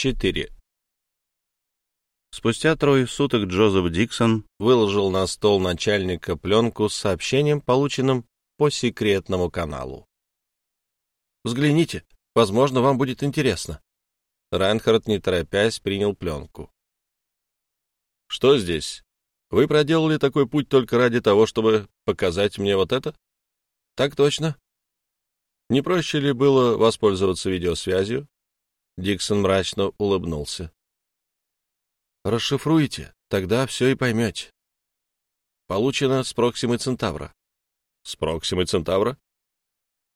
4. Спустя трое суток Джозеф Диксон выложил на стол начальника пленку с сообщением, полученным по секретному каналу. «Взгляните, возможно, вам будет интересно». Райнхард, не торопясь, принял пленку. «Что здесь? Вы проделали такой путь только ради того, чтобы показать мне вот это?» «Так точно». «Не проще ли было воспользоваться видеосвязью?» Диксон мрачно улыбнулся. Расшифруйте, тогда все и поймете. Получено с Проксимы Центавра. С Проксимы Центавра?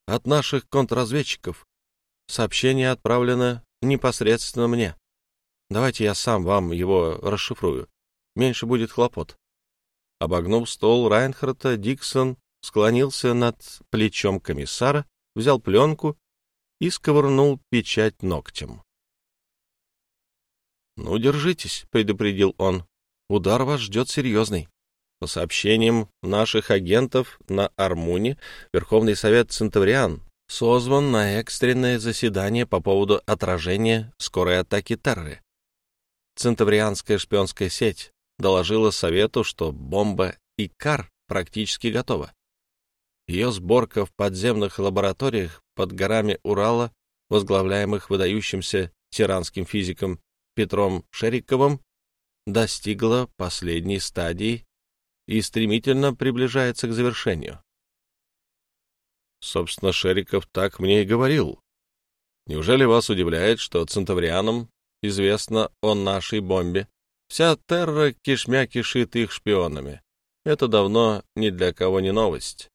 От наших контрразведчиков. Сообщение отправлено непосредственно мне. Давайте я сам вам его расшифрую. Меньше будет хлопот. Обогнув стол Райнхарта, Диксон склонился над плечом комиссара, взял пленку и сковырнул печать ногтем. «Ну, держитесь», — предупредил он. «Удар вас ждет серьезный». По сообщениям наших агентов на Армуне, Верховный Совет Центавриан созван на экстренное заседание по поводу отражения скорой атаки Терры. Центаврианская шпионская сеть доложила Совету, что бомба Икар практически готова. Ее сборка в подземных лабораториях под горами Урала, возглавляемых выдающимся тиранским физиком Петром Шериковым достигла последней стадии и стремительно приближается к завершению. Собственно, Шериков так мне и говорил. Неужели вас удивляет, что центаврианам известно о нашей бомбе? Вся терра кишмя кишит их шпионами. Это давно ни для кого не новость.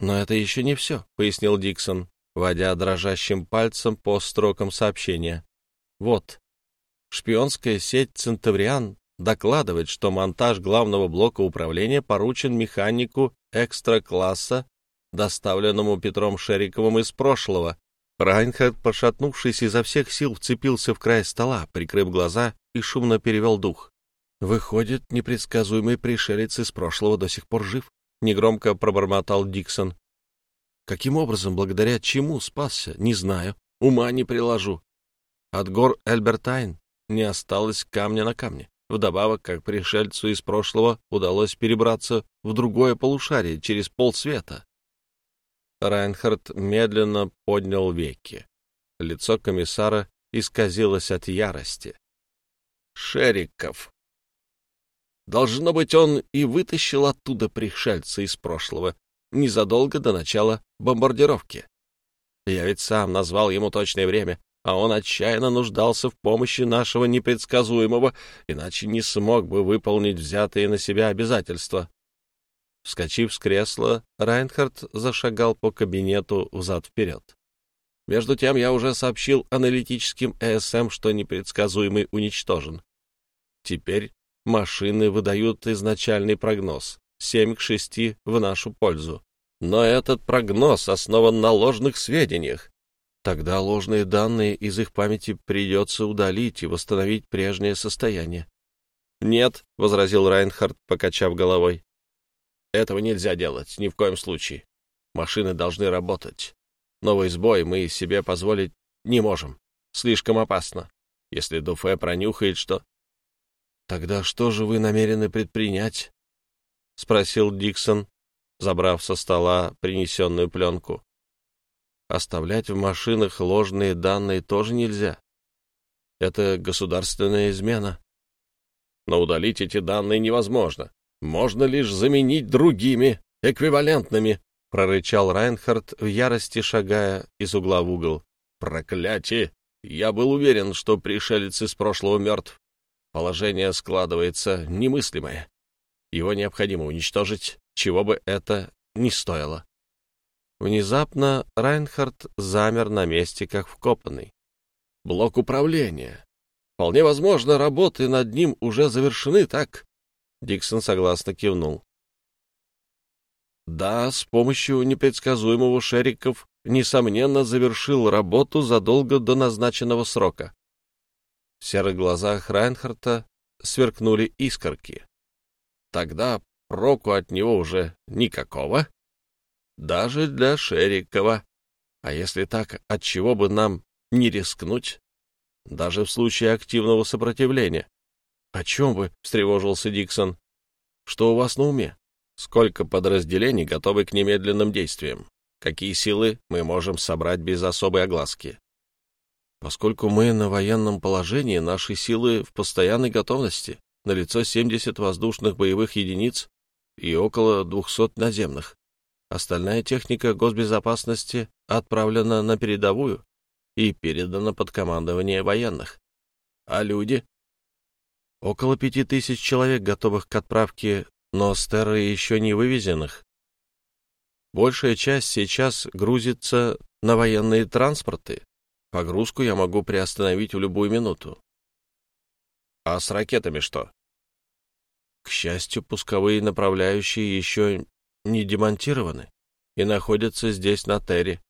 Но это еще не все, — пояснил Диксон, водя дрожащим пальцем по строкам сообщения. Вот, Шпионская сеть «Центавриан» докладывает, что монтаж главного блока управления поручен механику экстра-класса, доставленному Петром Шериковым из прошлого. Райнхард, пошатнувшись изо всех сил, вцепился в край стола, прикрыв глаза и шумно перевел дух. «Выходит, непредсказуемый пришелец из прошлого до сих пор жив», — негромко пробормотал Диксон. «Каким образом, благодаря чему спасся, не знаю, ума не приложу. От гор Эльбертайн не осталось камня на камне. Вдобавок, как пришельцу из прошлого удалось перебраться в другое полушарие через полсвета. Райнхард медленно поднял веки. Лицо комиссара исказилось от ярости. «Шериков!» Должно быть, он и вытащил оттуда пришельца из прошлого незадолго до начала бомбардировки. Я ведь сам назвал ему точное время а он отчаянно нуждался в помощи нашего непредсказуемого, иначе не смог бы выполнить взятые на себя обязательства. Вскочив с кресла, Райнхард зашагал по кабинету взад-вперед. Между тем я уже сообщил аналитическим ЭСМ, что непредсказуемый уничтожен. Теперь машины выдают изначальный прогноз — 7 к 6 в нашу пользу. Но этот прогноз основан на ложных сведениях, Тогда ложные данные из их памяти придется удалить и восстановить прежнее состояние. «Нет», — возразил Райнхард, покачав головой. «Этого нельзя делать, ни в коем случае. Машины должны работать. Новый сбой мы себе позволить не можем. Слишком опасно. Если Дуфе пронюхает, что...» «Тогда что же вы намерены предпринять?» — спросил Диксон, забрав со стола принесенную пленку. Оставлять в машинах ложные данные тоже нельзя. Это государственная измена. Но удалить эти данные невозможно. Можно лишь заменить другими, эквивалентными, — прорычал Райнхард в ярости, шагая из угла в угол. «Проклятие! Я был уверен, что пришелец из прошлого мертв. Положение складывается немыслимое. Его необходимо уничтожить, чего бы это ни стоило. Внезапно Райнхард замер на месте, как вкопанный. Блок управления. Вполне возможно, работы над ним уже завершены, так? Диксон согласно кивнул. Да, с помощью непредсказуемого Шериков, несомненно, завершил работу задолго до назначенного срока. В серых глазах Райнхарта сверкнули искорки. Тогда проку от него уже никакого даже для Шерикова. А если так, от чего бы нам не рискнуть? даже в случае активного сопротивления. — О чем вы? — встревожился Диксон. — Что у вас на уме? Сколько подразделений готовы к немедленным действиям? Какие силы мы можем собрать без особой огласки? Поскольку мы на военном положении, наши силы в постоянной готовности. Налицо 70 воздушных боевых единиц и около 200 наземных. Остальная техника госбезопасности отправлена на передовую и передана под командование военных. А люди? Около пяти тысяч человек, готовых к отправке, но с еще не вывезенных. Большая часть сейчас грузится на военные транспорты. Погрузку я могу приостановить в любую минуту. А с ракетами что? К счастью, пусковые направляющие еще не демонтированы и находятся здесь, на Терре.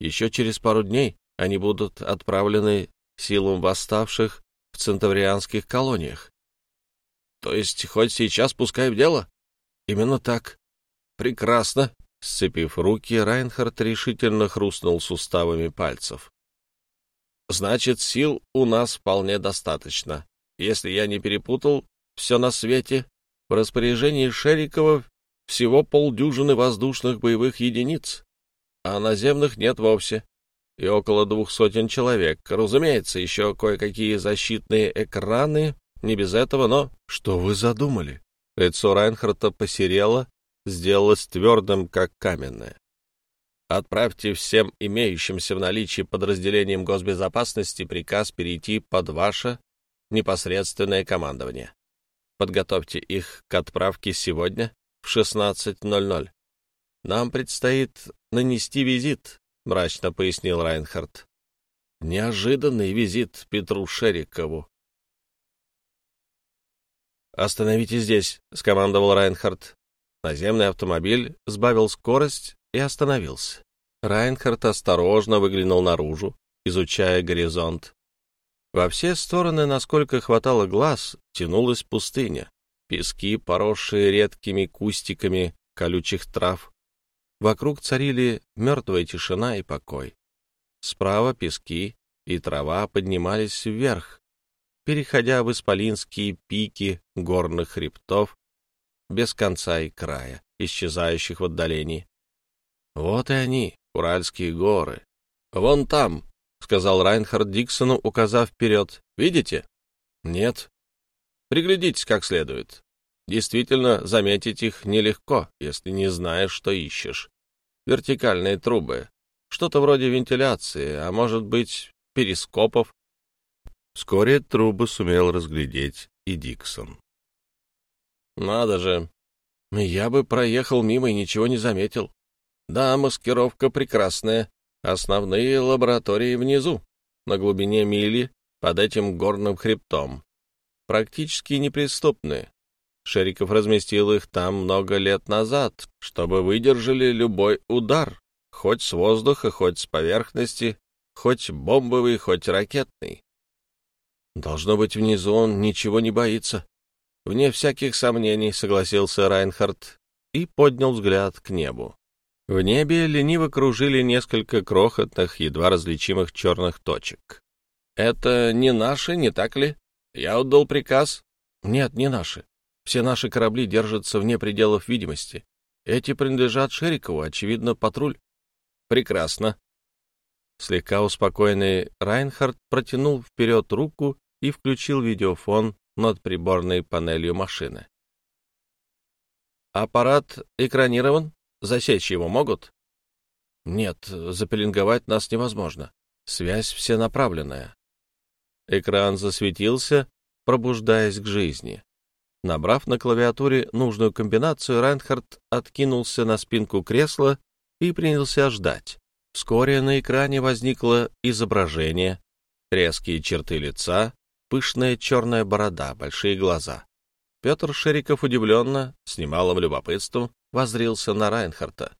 Еще через пару дней они будут отправлены силам восставших в центаврианских колониях. То есть хоть сейчас пускай в дело? Именно так. Прекрасно. Сцепив руки, Райнхард решительно хрустнул суставами пальцев. Значит, сил у нас вполне достаточно. Если я не перепутал, все на свете. В распоряжении Шерикова всего полдюжины воздушных боевых единиц, а наземных нет вовсе. И около двух сотен человек. Разумеется, еще кое-какие защитные экраны, не без этого, но... Что вы задумали? Лицо Райнхарта посерело, сделалось твердым, как каменное. Отправьте всем имеющимся в наличии подразделениям госбезопасности приказ перейти под ваше непосредственное командование. Подготовьте их к отправке сегодня в 16.00. Нам предстоит нанести визит, — мрачно пояснил Райнхард. Неожиданный визит Петру Шерикову. «Остановите здесь», — скомандовал Райнхард. Наземный автомобиль сбавил скорость и остановился. Райнхард осторожно выглянул наружу, изучая горизонт. Во все стороны, насколько хватало глаз, тянулась пустыня. Пески, поросшие редкими кустиками колючих трав. Вокруг царили мертвая тишина и покой. Справа пески и трава поднимались вверх, переходя в исполинские пики горных хребтов без конца и края, исчезающих в отдалении. Вот и они, Уральские горы. Вон там, — сказал Райнхард Диксону, указав вперед. «Видите?» «Нет». «Приглядитесь как следует. Действительно, заметить их нелегко, если не знаешь, что ищешь. Вертикальные трубы, что-то вроде вентиляции, а может быть, перископов». Вскоре трубы сумел разглядеть и Диксон. «Надо же! Я бы проехал мимо и ничего не заметил. Да, маскировка прекрасная, Основные лаборатории внизу, на глубине мили, под этим горным хребтом. Практически неприступны. Шериков разместил их там много лет назад, чтобы выдержали любой удар, хоть с воздуха, хоть с поверхности, хоть бомбовый, хоть ракетный. Должно быть, внизу он ничего не боится. Вне всяких сомнений, согласился Райнхард и поднял взгляд к небу. В небе лениво кружили несколько крохотных, едва различимых черных точек. «Это не наши, не так ли? Я отдал приказ?» «Нет, не наши. Все наши корабли держатся вне пределов видимости. Эти принадлежат Шерикову, очевидно, патруль». «Прекрасно». Слегка успокоенный Райнхард протянул вперед руку и включил видеофон над приборной панелью машины. «Аппарат экранирован?» Засечь его могут? Нет, запеленговать нас невозможно. Связь всенаправленная. Экран засветился, пробуждаясь к жизни. Набрав на клавиатуре нужную комбинацию, Райнхард откинулся на спинку кресла и принялся ждать. Вскоре на экране возникло изображение, резкие черты лица, пышная черная борода, большие глаза. Петр Шериков удивленно, с немалым любопытством, воззрился на Райнхарта.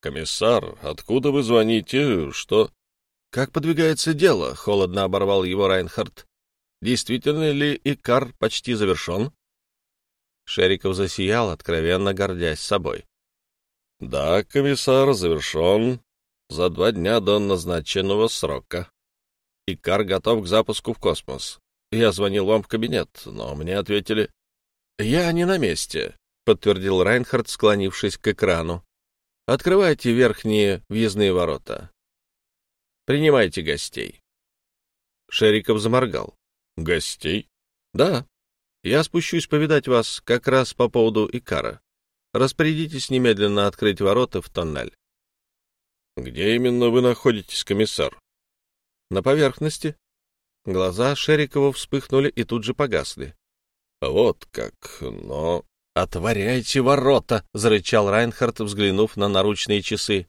«Комиссар, откуда вы звоните? Что?» «Как подвигается дело?» — холодно оборвал его Райнхард. «Действительно ли Икар почти завершен?» Шериков засиял, откровенно гордясь собой. «Да, комиссар, завершен. За два дня до назначенного срока. Икар готов к запуску в космос. Я звонил вам в кабинет, но мне ответили... «Я не на месте», — подтвердил Райнхард, склонившись к экрану. «Открывайте верхние въездные ворота. Принимайте гостей». Шериков заморгал. «Гостей?» «Да. Я спущусь повидать вас как раз по поводу Икара. Распорядитесь немедленно открыть ворота в тоннель». «Где именно вы находитесь, комиссар?» «На поверхности». Глаза Шерикова вспыхнули и тут же погасли. «Вот как, но...» «Отворяйте ворота!» — зарычал Райнхард, взглянув на наручные часы.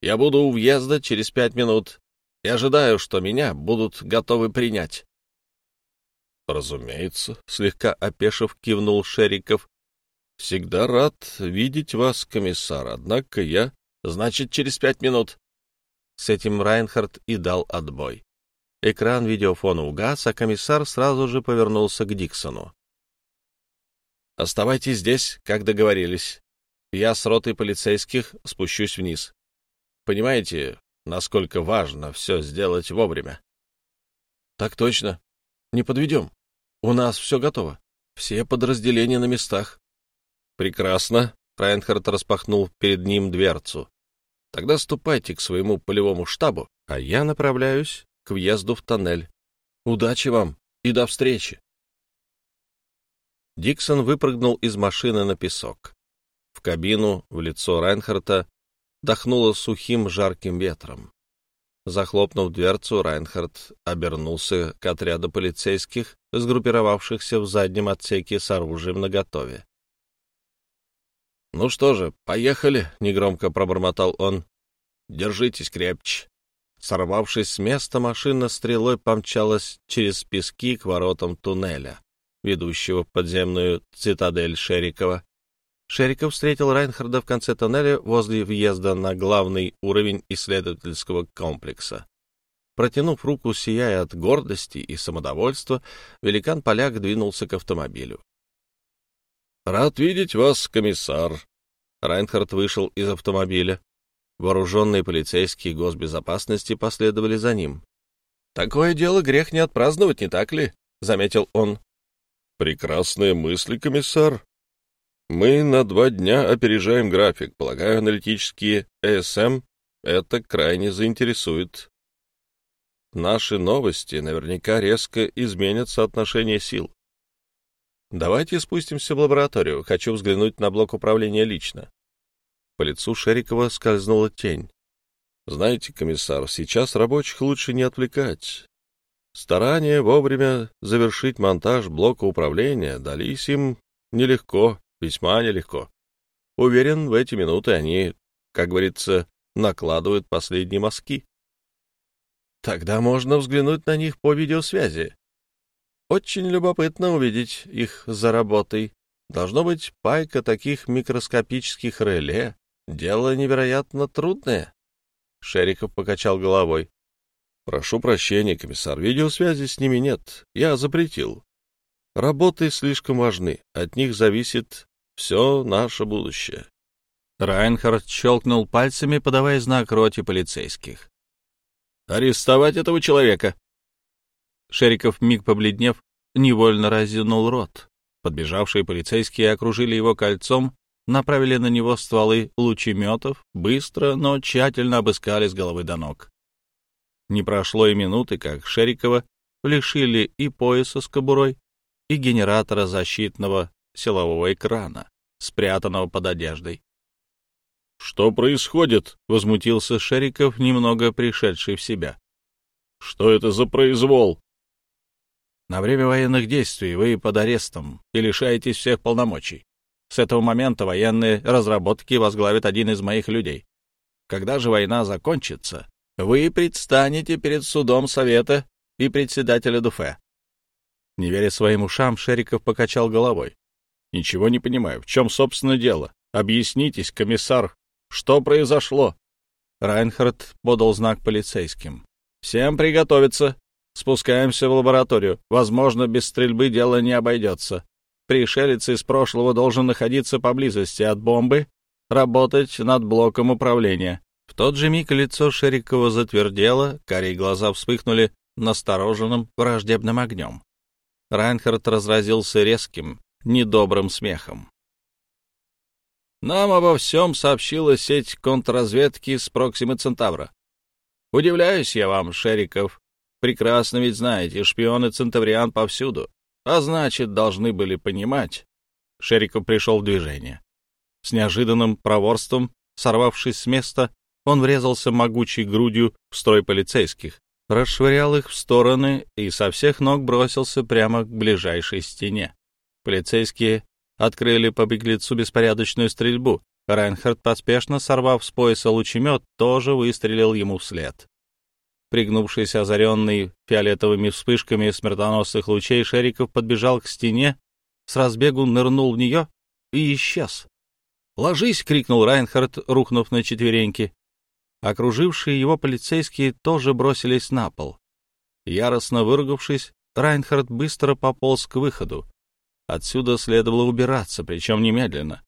«Я буду у въезда через пять минут и ожидаю, что меня будут готовы принять». «Разумеется», — слегка опешив, кивнул Шериков. «Всегда рад видеть вас, комиссар, однако я...» «Значит, через пять минут». С этим Райнхард и дал отбой. Экран видеофона угас, а комиссар сразу же повернулся к Диксону. «Оставайтесь здесь, как договорились. Я с ротой полицейских спущусь вниз. Понимаете, насколько важно все сделать вовремя?» «Так точно. Не подведем. У нас все готово. Все подразделения на местах». «Прекрасно», — Райнхард распахнул перед ним дверцу. «Тогда ступайте к своему полевому штабу, а я направляюсь к въезду в тоннель. Удачи вам и до встречи!» Диксон выпрыгнул из машины на песок. В кабину в лицо Райнхарта дохнуло сухим жарким ветром. Захлопнув дверцу, Райнхард обернулся к отряду полицейских, сгруппировавшихся в заднем отсеке с оружием наготове. «Ну что же, поехали», — негромко пробормотал он. «Держитесь крепче». Сорвавшись с места, машина стрелой помчалась через пески к воротам туннеля, ведущего в подземную цитадель Шерикова. Шериков встретил Райнхарда в конце тоннеля возле въезда на главный уровень исследовательского комплекса. Протянув руку, сияя от гордости и самодовольства, великан-поляк двинулся к автомобилю. «Рад видеть вас, комиссар». Райнхард вышел из автомобиля. Вооруженные полицейские госбезопасности последовали за ним. «Такое дело грех не отпраздновать, не так ли?» — заметил он. «Прекрасные мысли, комиссар. Мы на два дня опережаем график. Полагаю, аналитические ЭСМ это крайне заинтересует. Наши новости наверняка резко изменят соотношение сил. Давайте спустимся в лабораторию. Хочу взглянуть на блок управления лично. По лицу Шерикова скользнула тень. Знаете, комиссар, сейчас рабочих лучше не отвлекать. Старания вовремя завершить монтаж блока управления дались им нелегко, весьма нелегко. Уверен, в эти минуты они, как говорится, накладывают последние мазки. Тогда можно взглянуть на них по видеосвязи. Очень любопытно увидеть их за работой. Должно быть, пайка таких микроскопических реле — дело невероятно трудное. Шериков покачал головой. — Прошу прощения, комиссар, видеосвязи с ними нет. Я запретил. Работы слишком важны, от них зависит все наше будущее. Райнхард щелкнул пальцами, подавая знак роте полицейских. «Арестовать этого человека!» Шериков, миг побледнев, невольно разинул рот. Подбежавшие полицейские окружили его кольцом, направили на него стволы лучеметов, быстро, но тщательно обыскали с головы до ног. Не прошло и минуты, как Шерикова лишили и пояса с кобурой, и генератора защитного силового экрана, спрятанного под одеждой. «Что происходит?» — возмутился Шериков, немного пришедший в себя. «Что это за произвол?» На время военных действий вы под арестом и лишаетесь всех полномочий. С этого момента военные разработки возглавит один из моих людей. Когда же война закончится, вы предстанете перед судом Совета и председателя Дуфе. Не веря своим ушам, Шериков покачал головой. «Ничего не понимаю. В чем, собственно, дело? Объяснитесь, комиссар, что произошло?» Райнхард подал знак полицейским. «Всем приготовиться. Спускаемся в лабораторию. Возможно, без стрельбы дело не обойдется. Пришелец из прошлого должен находиться поблизости от бомбы, работать над блоком управления. В тот же миг лицо Шерикова затвердело, карие глаза вспыхнули настороженным враждебным огнем. Райнхард разразился резким, недобрым смехом. Нам обо всем сообщила сеть контрразведки с Проксимы Центавра. Удивляюсь я вам, Шериков. Прекрасно ведь знаете, шпионы Центавриан повсюду. А значит, должны были понимать. Шериков пришел в движение. С неожиданным проворством, сорвавшись с места, он врезался могучей грудью в строй полицейских, расшвырял их в стороны и со всех ног бросился прямо к ближайшей стене. Полицейские открыли по беглецу беспорядочную стрельбу. Райнхард, поспешно сорвав с пояса лучемет, тоже выстрелил ему вслед. Пригнувшись, озаренный фиолетовыми вспышками смертоносных лучей, Шериков подбежал к стене, с разбегу нырнул в нее и исчез. «Ложись!» — крикнул Райнхард, рухнув на четвереньки. Окружившие его полицейские тоже бросились на пол. Яростно выругавшись, Райнхард быстро пополз к выходу. Отсюда следовало убираться, причем немедленно.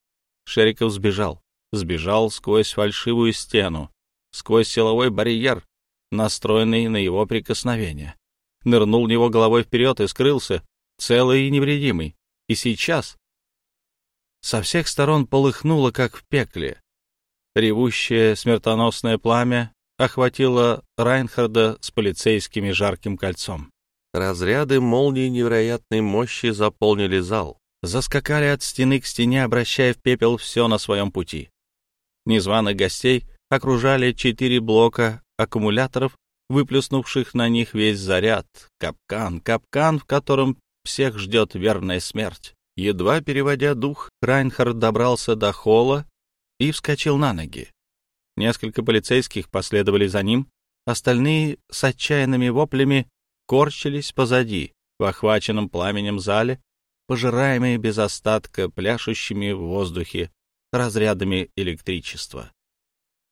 Шериков сбежал. Сбежал сквозь фальшивую стену, сквозь силовой барьер, настроенный на его прикосновение. Нырнул в него головой вперед и скрылся, целый и невредимый. И сейчас со всех сторон полыхнуло, как в пекле. Ревущее смертоносное пламя охватило Райнхарда с полицейскими жарким кольцом. Разряды молнии невероятной мощи заполнили зал, заскакали от стены к стене, обращая в пепел все на своем пути. Незваных гостей окружали четыре блока аккумуляторов, выплеснувших на них весь заряд. Капкан, капкан, в котором всех ждет верная смерть. Едва переводя дух, Райнхард добрался до холла и вскочил на ноги. Несколько полицейских последовали за ним, остальные с отчаянными воплями корчились позади, в охваченном пламенем зале, пожираемые без остатка пляшущими в воздухе разрядами электричества.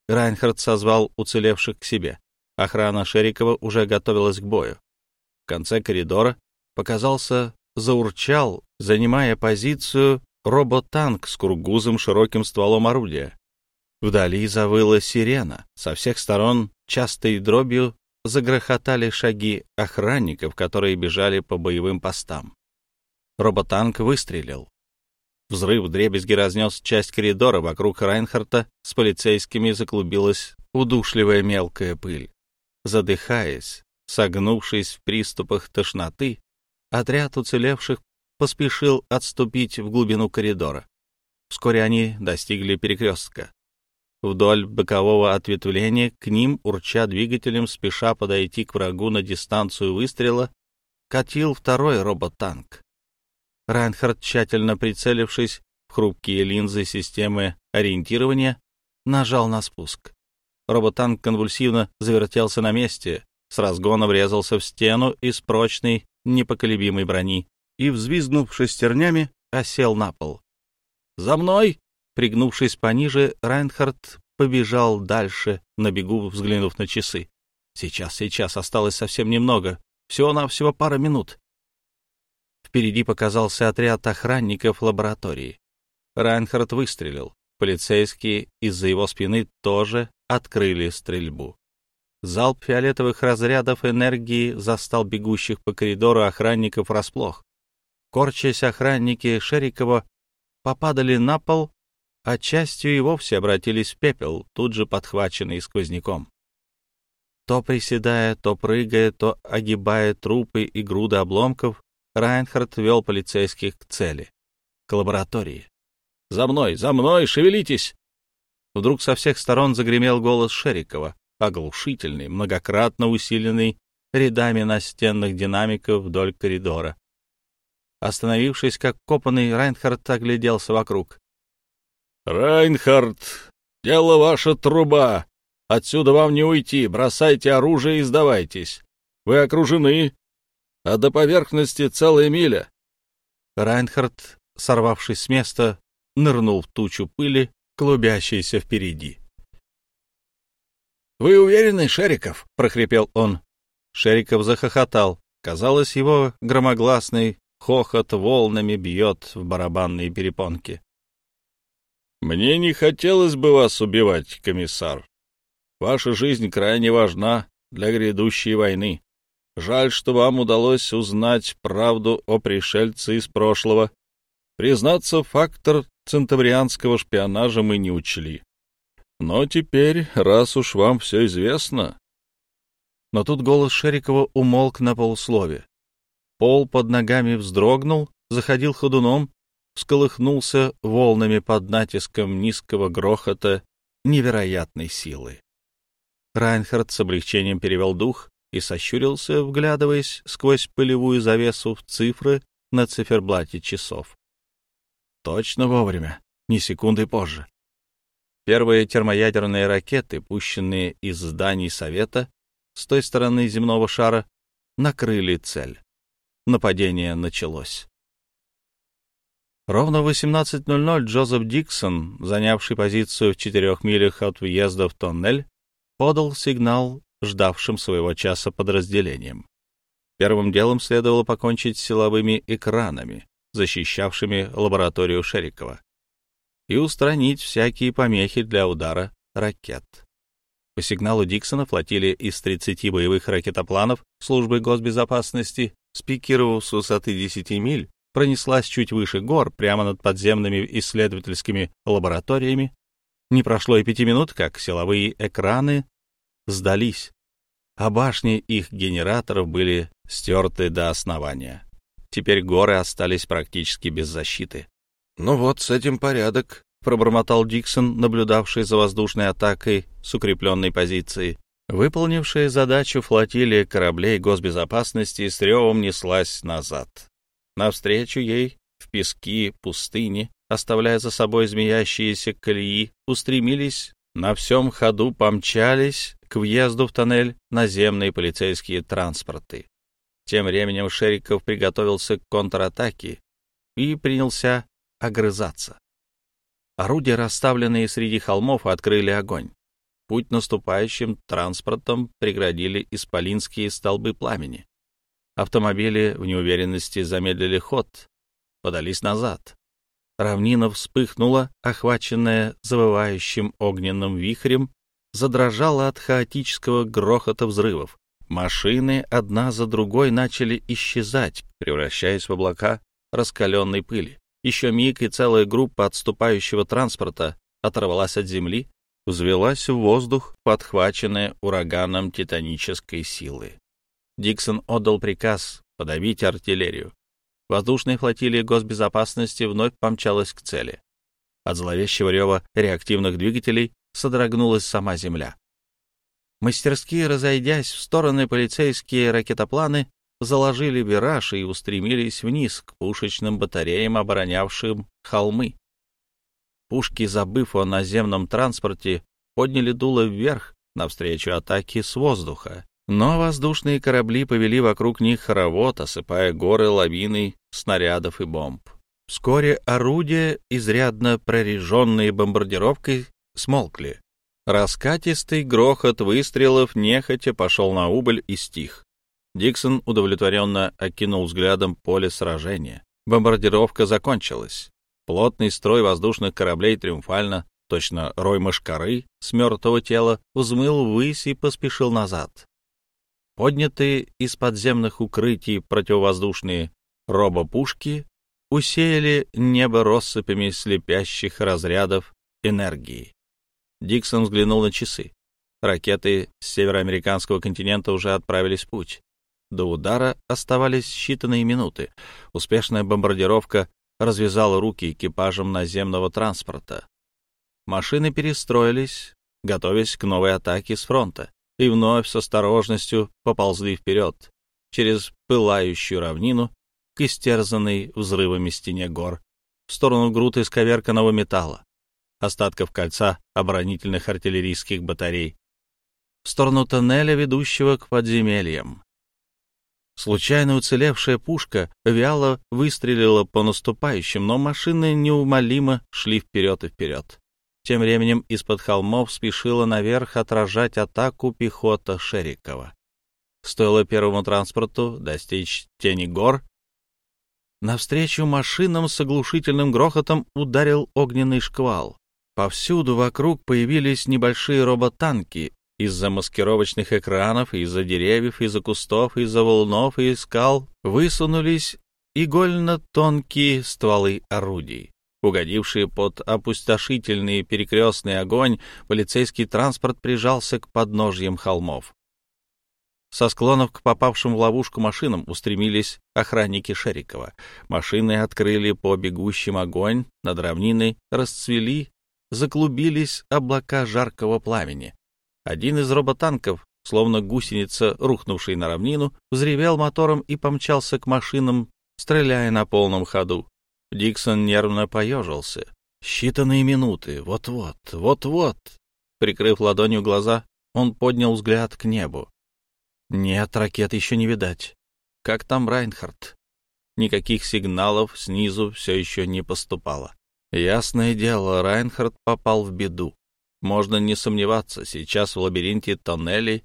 Райнхард созвал уцелевших к себе. Охрана Шерикова уже готовилась к бою. В конце коридора показался, заурчал, занимая позицию, роботанк с кургузом широким стволом орудия. Вдали завыла сирена. Со всех сторон частой дробью загрохотали шаги охранников, которые бежали по боевым постам. Роботанк выстрелил. Взрыв дребезги разнес часть коридора вокруг Райнхарта, с полицейскими заклубилась удушливая мелкая пыль. Задыхаясь, согнувшись в приступах тошноты, отряд уцелевших поспешил отступить в глубину коридора. Вскоре они достигли перекрестка. Вдоль бокового ответвления к ним, урча двигателем, спеша подойти к врагу на дистанцию выстрела, катил второй роботанк. Райнхард, тщательно прицелившись в хрупкие линзы системы ориентирования, нажал на спуск. Роботанк конвульсивно завертелся на месте, с разгона врезался в стену из прочной, непоколебимой брони и, взвизгнув шестернями, осел на пол. «За мной!» Пригнувшись пониже, Райнхард побежал дальше, на бегу взглянув на часы. Сейчас, сейчас, осталось совсем немного, всего-навсего пара минут. Впереди показался отряд охранников лаборатории. Райнхард выстрелил. Полицейские из-за его спины тоже открыли стрельбу. Залп фиолетовых разрядов энергии застал бегущих по коридору охранников врасплох. Корчась охранники Шерикова попадали на пол а частью и вовсе обратились в пепел, тут же подхваченный сквозняком. То приседая, то прыгая, то огибая трупы и груды обломков, Райнхард вел полицейских к цели, к лаборатории. «За мной! За мной! Шевелитесь!» Вдруг со всех сторон загремел голос Шерикова, оглушительный, многократно усиленный рядами настенных динамиков вдоль коридора. Остановившись, как копанный, Райнхард огляделся вокруг. «Райнхард, дело ваша труба. Отсюда вам не уйти. Бросайте оружие и сдавайтесь. Вы окружены, а до поверхности целая миля». Райнхард, сорвавшись с места, нырнул в тучу пыли, клубящейся впереди. «Вы уверены, Шериков?» — прохрипел он. Шериков захохотал. Казалось, его громогласный хохот волнами бьет в барабанные перепонки. Мне не хотелось бы вас убивать, комиссар. Ваша жизнь крайне важна для грядущей войны. Жаль, что вам удалось узнать правду о пришельце из прошлого. Признаться, фактор центаврианского шпионажа мы не учли. Но теперь, раз уж вам все известно... Но тут голос Шерикова умолк на полуслове. Пол под ногами вздрогнул, заходил ходуном, всколыхнулся волнами под натиском низкого грохота невероятной силы. Райнхард с облегчением перевел дух и сощурился, вглядываясь сквозь пылевую завесу в цифры на циферблате часов. Точно вовремя, ни секунды позже. Первые термоядерные ракеты, пущенные из зданий Совета с той стороны земного шара, накрыли цель. Нападение началось. Ровно в 18.00 Джозеф Диксон, занявший позицию в четырех милях от въезда в тоннель, подал сигнал ждавшим своего часа подразделениям. Первым делом следовало покончить с силовыми экранами, защищавшими лабораторию Шерикова, и устранить всякие помехи для удара ракет. По сигналу Диксона флотилия из 30 боевых ракетопланов службы госбезопасности, спикировав с высоты 10 миль, пронеслась чуть выше гор, прямо над подземными исследовательскими лабораториями. Не прошло и пяти минут, как силовые экраны сдались, а башни их генераторов были стерты до основания. Теперь горы остались практически без защиты. «Ну вот, с этим порядок», — пробормотал Диксон, наблюдавший за воздушной атакой с укрепленной позиции. Выполнившая задачу флотилия кораблей госбезопасности с ревом неслась назад. Навстречу ей в пески пустыни, оставляя за собой змеящиеся колеи, устремились, на всем ходу помчались к въезду в тоннель наземные полицейские транспорты. Тем временем Шериков приготовился к контратаке и принялся огрызаться. Орудия, расставленные среди холмов, открыли огонь. Путь наступающим транспортом преградили исполинские столбы пламени. Автомобили в неуверенности замедлили ход, подались назад. Равнина вспыхнула, охваченная завывающим огненным вихрем, задрожала от хаотического грохота взрывов. Машины одна за другой начали исчезать, превращаясь в облака раскаленной пыли. Еще миг, и целая группа отступающего транспорта оторвалась от земли, взвелась в воздух, подхваченная ураганом титанической силы. Диксон отдал приказ подавить артиллерию. Воздушная флотилия госбезопасности вновь помчалась к цели. От зловещего рева реактивных двигателей содрогнулась сама земля. Мастерские, разойдясь в стороны, полицейские ракетопланы заложили вираж и устремились вниз к пушечным батареям, оборонявшим холмы. Пушки, забыв о наземном транспорте, подняли дуло вверх навстречу атаке с воздуха но воздушные корабли повели вокруг них хоровод, осыпая горы лавиной снарядов и бомб. Вскоре орудия, изрядно прореженные бомбардировкой, смолкли. Раскатистый грохот выстрелов нехотя пошел на убыль и стих. Диксон удовлетворенно окинул взглядом поле сражения. Бомбардировка закончилась. Плотный строй воздушных кораблей триумфально, точно рой мошкары с мертвого тела, взмыл ввысь и поспешил назад. Поднятые из подземных укрытий противовоздушные робопушки усеяли небо россыпями слепящих разрядов энергии. Диксон взглянул на часы. Ракеты с североамериканского континента уже отправились в путь. До удара оставались считанные минуты. Успешная бомбардировка развязала руки экипажам наземного транспорта. Машины перестроились, готовясь к новой атаке с фронта и вновь с осторожностью поползли вперед, через пылающую равнину к истерзанной взрывами стене гор, в сторону груд исковерканного металла, остатков кольца оборонительных артиллерийских батарей, в сторону тоннеля, ведущего к подземельям. Случайно уцелевшая пушка вяло выстрелила по наступающим, но машины неумолимо шли вперед и вперед. Тем временем из-под холмов спешила наверх отражать атаку пехота Шерикова. Стоило первому транспорту достичь тени гор, навстречу машинам с оглушительным грохотом ударил огненный шквал. Повсюду вокруг появились небольшие роботанки Из-за маскировочных экранов, из-за деревьев, из-за кустов, из-за волнов и скал высунулись игольно-тонкие стволы орудий. Угодившие под опустошительный перекрестный огонь, полицейский транспорт прижался к подножьям холмов. Со склонов к попавшим в ловушку машинам устремились охранники Шерикова. Машины открыли по бегущим огонь, над равниной расцвели, заклубились облака жаркого пламени. Один из роботанков, словно гусеница, рухнувший на равнину, взревел мотором и помчался к машинам, стреляя на полном ходу. Диксон нервно поежился. Считанные минуты, вот-вот, вот-вот. Прикрыв ладонью глаза, он поднял взгляд к небу. Нет, ракет еще не видать. Как там Райнхард? Никаких сигналов снизу все еще не поступало. Ясное дело, Райнхард попал в беду. Можно не сомневаться, сейчас в лабиринте тоннелей,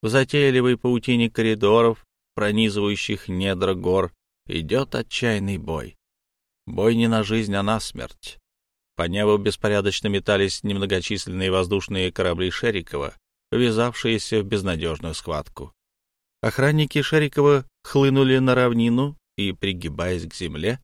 в затейливой паутине коридоров, пронизывающих недра гор, идет отчаянный бой. Бой не на жизнь, а на смерть. По небу беспорядочно метались немногочисленные воздушные корабли Шерикова, ввязавшиеся в безнадежную схватку. Охранники Шерикова хлынули на равнину и, пригибаясь к земле,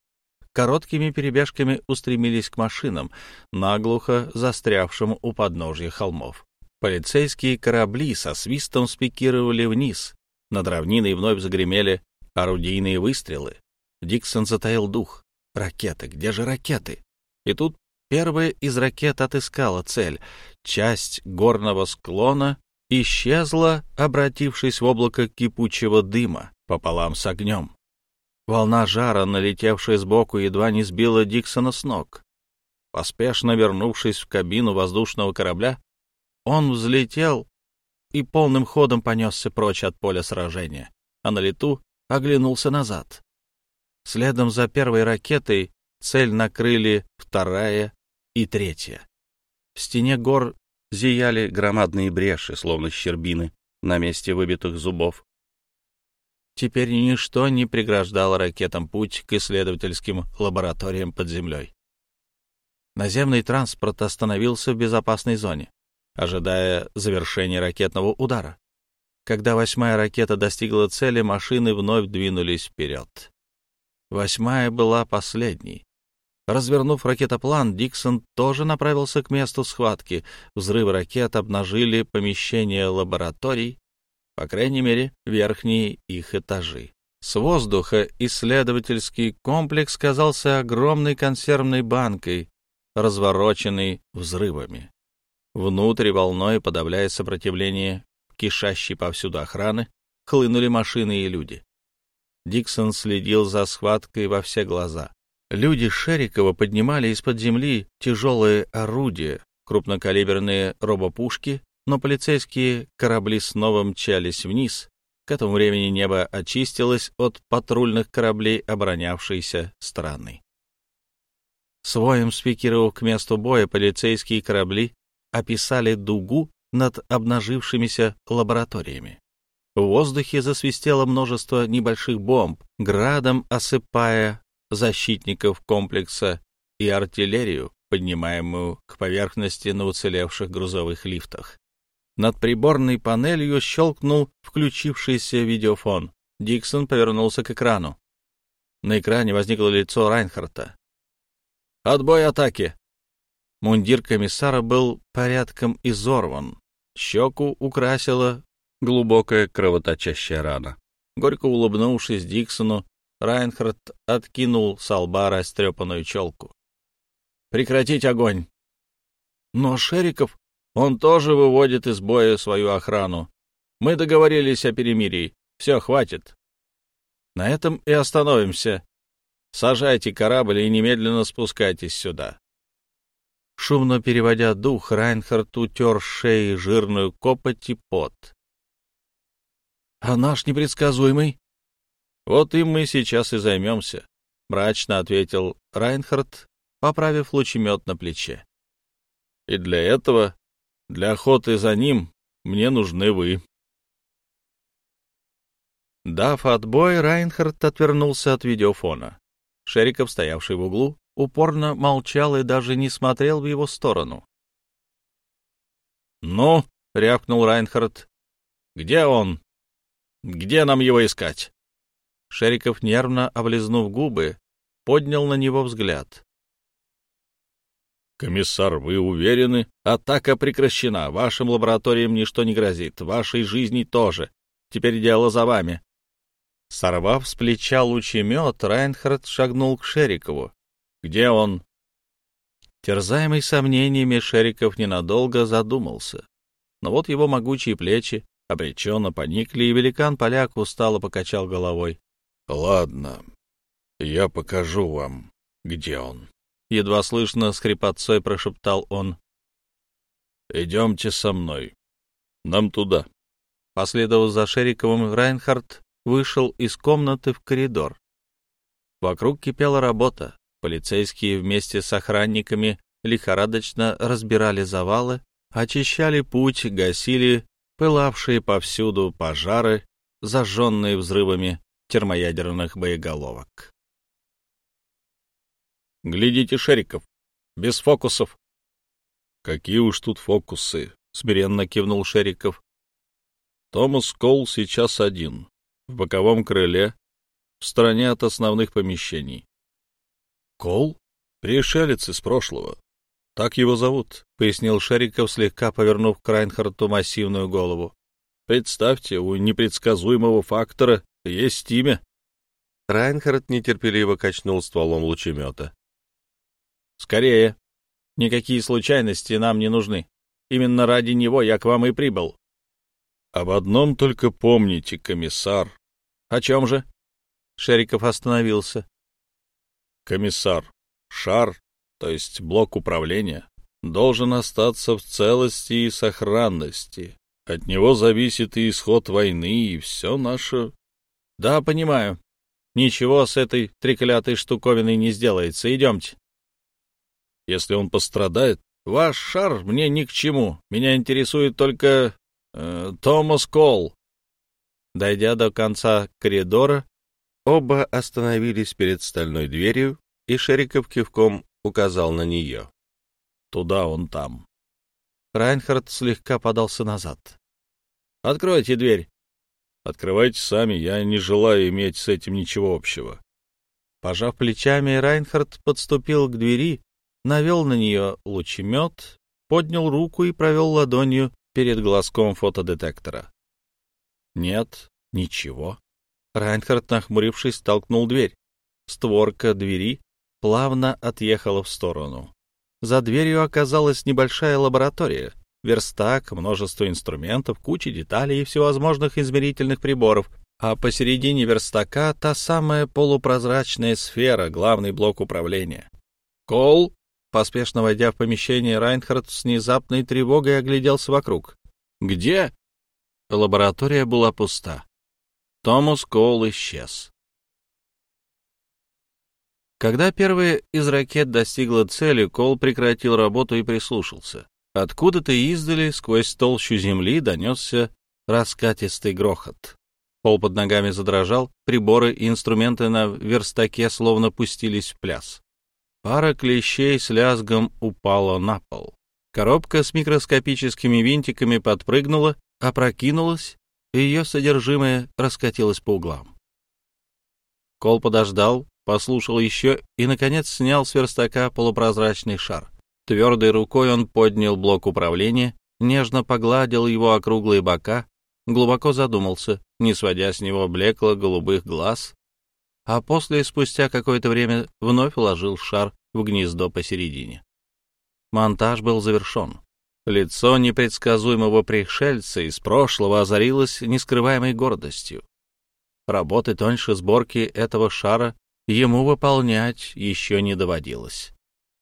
короткими перебежками устремились к машинам, наглухо застрявшим у подножья холмов. Полицейские корабли со свистом спикировали вниз. Над равниной вновь загремели орудийные выстрелы. Диксон затаил дух. Ракеты, где же ракеты? И тут первая из ракет отыскала цель — часть горного склона исчезла, обратившись в облако кипучего дыма пополам с огнем. Волна жара, налетевшая сбоку, едва не сбила Диксона с ног. Поспешно вернувшись в кабину воздушного корабля, он взлетел и полным ходом понесся прочь от поля сражения, а на лету оглянулся назад. Следом за первой ракетой цель накрыли вторая и третья. В стене гор зияли громадные бреши, словно щербины, на месте выбитых зубов. Теперь ничто не преграждало ракетам путь к исследовательским лабораториям под землей. Наземный транспорт остановился в безопасной зоне, ожидая завершения ракетного удара. Когда восьмая ракета достигла цели, машины вновь двинулись вперед. Восьмая была последней. Развернув ракетоплан, Диксон тоже направился к месту схватки. Взрывы ракет обнажили помещения лабораторий, по крайней мере, верхние их этажи. С воздуха исследовательский комплекс казался огромной консервной банкой, развороченной взрывами. Внутрь волной, подавляя сопротивление кишащей повсюду охраны, хлынули машины и люди. Диксон следил за схваткой во все глаза. Люди Шерикова поднимали из-под земли тяжелые орудия, крупнокалиберные робопушки, но полицейские корабли снова мчались вниз. К этому времени небо очистилось от патрульных кораблей оборонявшейся страны. Своим спикировав к месту боя, полицейские корабли описали дугу над обнажившимися лабораториями. В воздухе засвистело множество небольших бомб, градом осыпая защитников комплекса и артиллерию, поднимаемую к поверхности на уцелевших грузовых лифтах. Над приборной панелью щелкнул включившийся видеофон. Диксон повернулся к экрану. На экране возникло лицо Райнхарта. «Отбой атаки!» Мундир комиссара был порядком изорван. Щеку украсила глубокая кровоточащая рана. Горько улыбнувшись Диксону, Райнхард откинул с лба растрепанную челку. «Прекратить огонь!» «Но Шериков, он тоже выводит из боя свою охрану. Мы договорились о перемирии. Все, хватит. На этом и остановимся. Сажайте корабль и немедленно спускайтесь сюда». Шумно переводя дух, Райнхард утер шеи жирную копоть и пот. «А наш непредсказуемый?» Вот им мы сейчас и займемся, — мрачно ответил Райнхард, поправив лучемет на плече. И для этого, для охоты за ним, мне нужны вы. Дав отбой, Райнхард отвернулся от видеофона. Шериков, стоявший в углу, упорно молчал и даже не смотрел в его сторону. — Ну, — рявкнул Райнхард. «Где он? Где нам его искать?» Шериков, нервно облизнув губы, поднял на него взгляд. «Комиссар, вы уверены? Атака прекращена. Вашим лабораториям ничто не грозит. Вашей жизни тоже. Теперь дело за вами». Сорвав с плеча лучемет, Райнхард шагнул к Шерикову. «Где он?» Терзаемый сомнениями, Шериков ненадолго задумался. Но вот его могучие плечи обреченно поникли, и великан-поляк устало покачал головой. — Ладно, я покажу вам, где он. Едва слышно с хрипотцой прошептал он. — Идемте со мной. Нам туда. Последовав за Шериковым, Райнхард вышел из комнаты в коридор. Вокруг кипела работа. Полицейские вместе с охранниками лихорадочно разбирали завалы, очищали путь, гасили пылавшие повсюду пожары, зажженные взрывами термоядерных боеголовок. «Глядите, Шериков, без фокусов!» «Какие уж тут фокусы!» — смиренно кивнул Шериков. «Томас Кол сейчас один, в боковом крыле, в стороне от основных помещений. Кол? Пришелец из прошлого. Так его зовут, — пояснил Шериков, слегка повернув к Райнхарту массивную голову. Представьте, у непредсказуемого фактора есть имя. Райнхард нетерпеливо качнул стволом лучемета. «Скорее! Никакие случайности нам не нужны. Именно ради него я к вам и прибыл». «Об одном только помните, комиссар». «О чем же?» Шериков остановился комиссар, шар, то есть блок управления, должен остаться в целости и сохранности. От него зависит и исход войны, и все наше... Да, понимаю. Ничего с этой треклятой штуковиной не сделается. Идемте. Если он пострадает, ваш шар мне ни к чему. Меня интересует только э, Томас Кол. Дойдя до конца коридора, Оба остановились перед стальной дверью, и Шериков кивком указал на нее. «Туда он там». Райнхард слегка подался назад. «Откройте дверь». «Открывайте сами, я не желаю иметь с этим ничего общего». Пожав плечами, Райнхард подступил к двери, навел на нее лучемет, поднял руку и провел ладонью перед глазком фотодетектора. Нет, ничего. Райнхард, нахмурившись, толкнул дверь. Створка двери плавно отъехала в сторону. За дверью оказалась небольшая лаборатория. Верстак, множество инструментов, куча деталей и всевозможных измерительных приборов, а посередине верстака та самая полупрозрачная сфера, главный блок управления. «Кол!» Поспешно войдя в помещение, Райнхард с внезапной тревогой огляделся вокруг. «Где?» Лаборатория была пуста. Томас Коул исчез. Когда первая из ракет достигла цели, Кол прекратил работу и прислушался. Откуда-то издали, сквозь толщу земли, донесся раскатистый грохот. Пол под ногами задрожал, приборы и инструменты на верстаке словно пустились в пляс. Пара клещей с лязгом упала на пол. Коробка с микроскопическими винтиками подпрыгнула, опрокинулась и ее содержимое раскатилось по углам. Кол подождал, послушал еще и, наконец, снял с верстака полупрозрачный шар. Твердой рукой он поднял блок управления, нежно погладил его округлые бока, глубоко задумался, не сводя с него блекло-голубых глаз, а после, спустя какое-то время, вновь уложил шар в гнездо посередине. Монтаж был завершен. Лицо непредсказуемого пришельца из прошлого озарилось нескрываемой гордостью. Работы тоньше сборки этого шара ему выполнять еще не доводилось.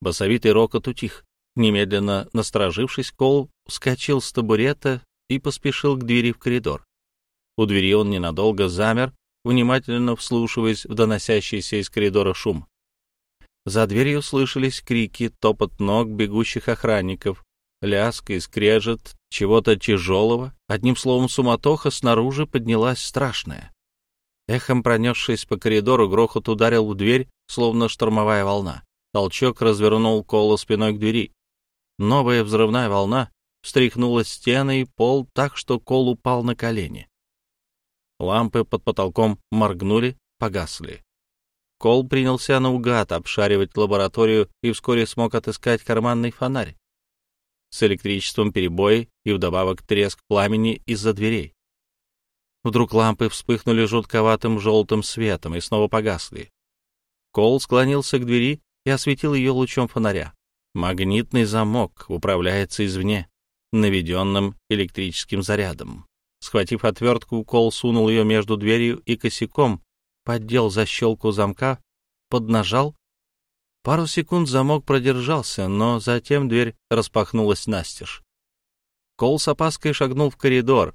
Басовитый рокот утих. Немедленно насторожившись, Кол вскочил с табурета и поспешил к двери в коридор. У двери он ненадолго замер, внимательно вслушиваясь в доносящийся из коридора шум. За дверью слышались крики, топот ног бегущих охранников, лязг и скрежет чего-то тяжелого. Одним словом, суматоха снаружи поднялась страшная. Эхом пронесшись по коридору, грохот ударил в дверь, словно штормовая волна. Толчок развернул Кола спиной к двери. Новая взрывная волна встряхнула стены и пол так, что Кол упал на колени. Лампы под потолком моргнули, погасли. Кол принялся наугад обшаривать лабораторию и вскоре смог отыскать карманный фонарь. С электричеством перебои и вдобавок треск пламени из-за дверей. Вдруг лампы вспыхнули жутковатым желтым светом и снова погасли. Кол склонился к двери и осветил ее лучом фонаря. Магнитный замок управляется извне, наведенным электрическим зарядом. Схватив отвертку, Кол сунул ее между дверью и косяком, поддел защелку замка, поднажал. Пару секунд замок продержался, но затем дверь распахнулась настежь. Кол с опаской шагнул в коридор.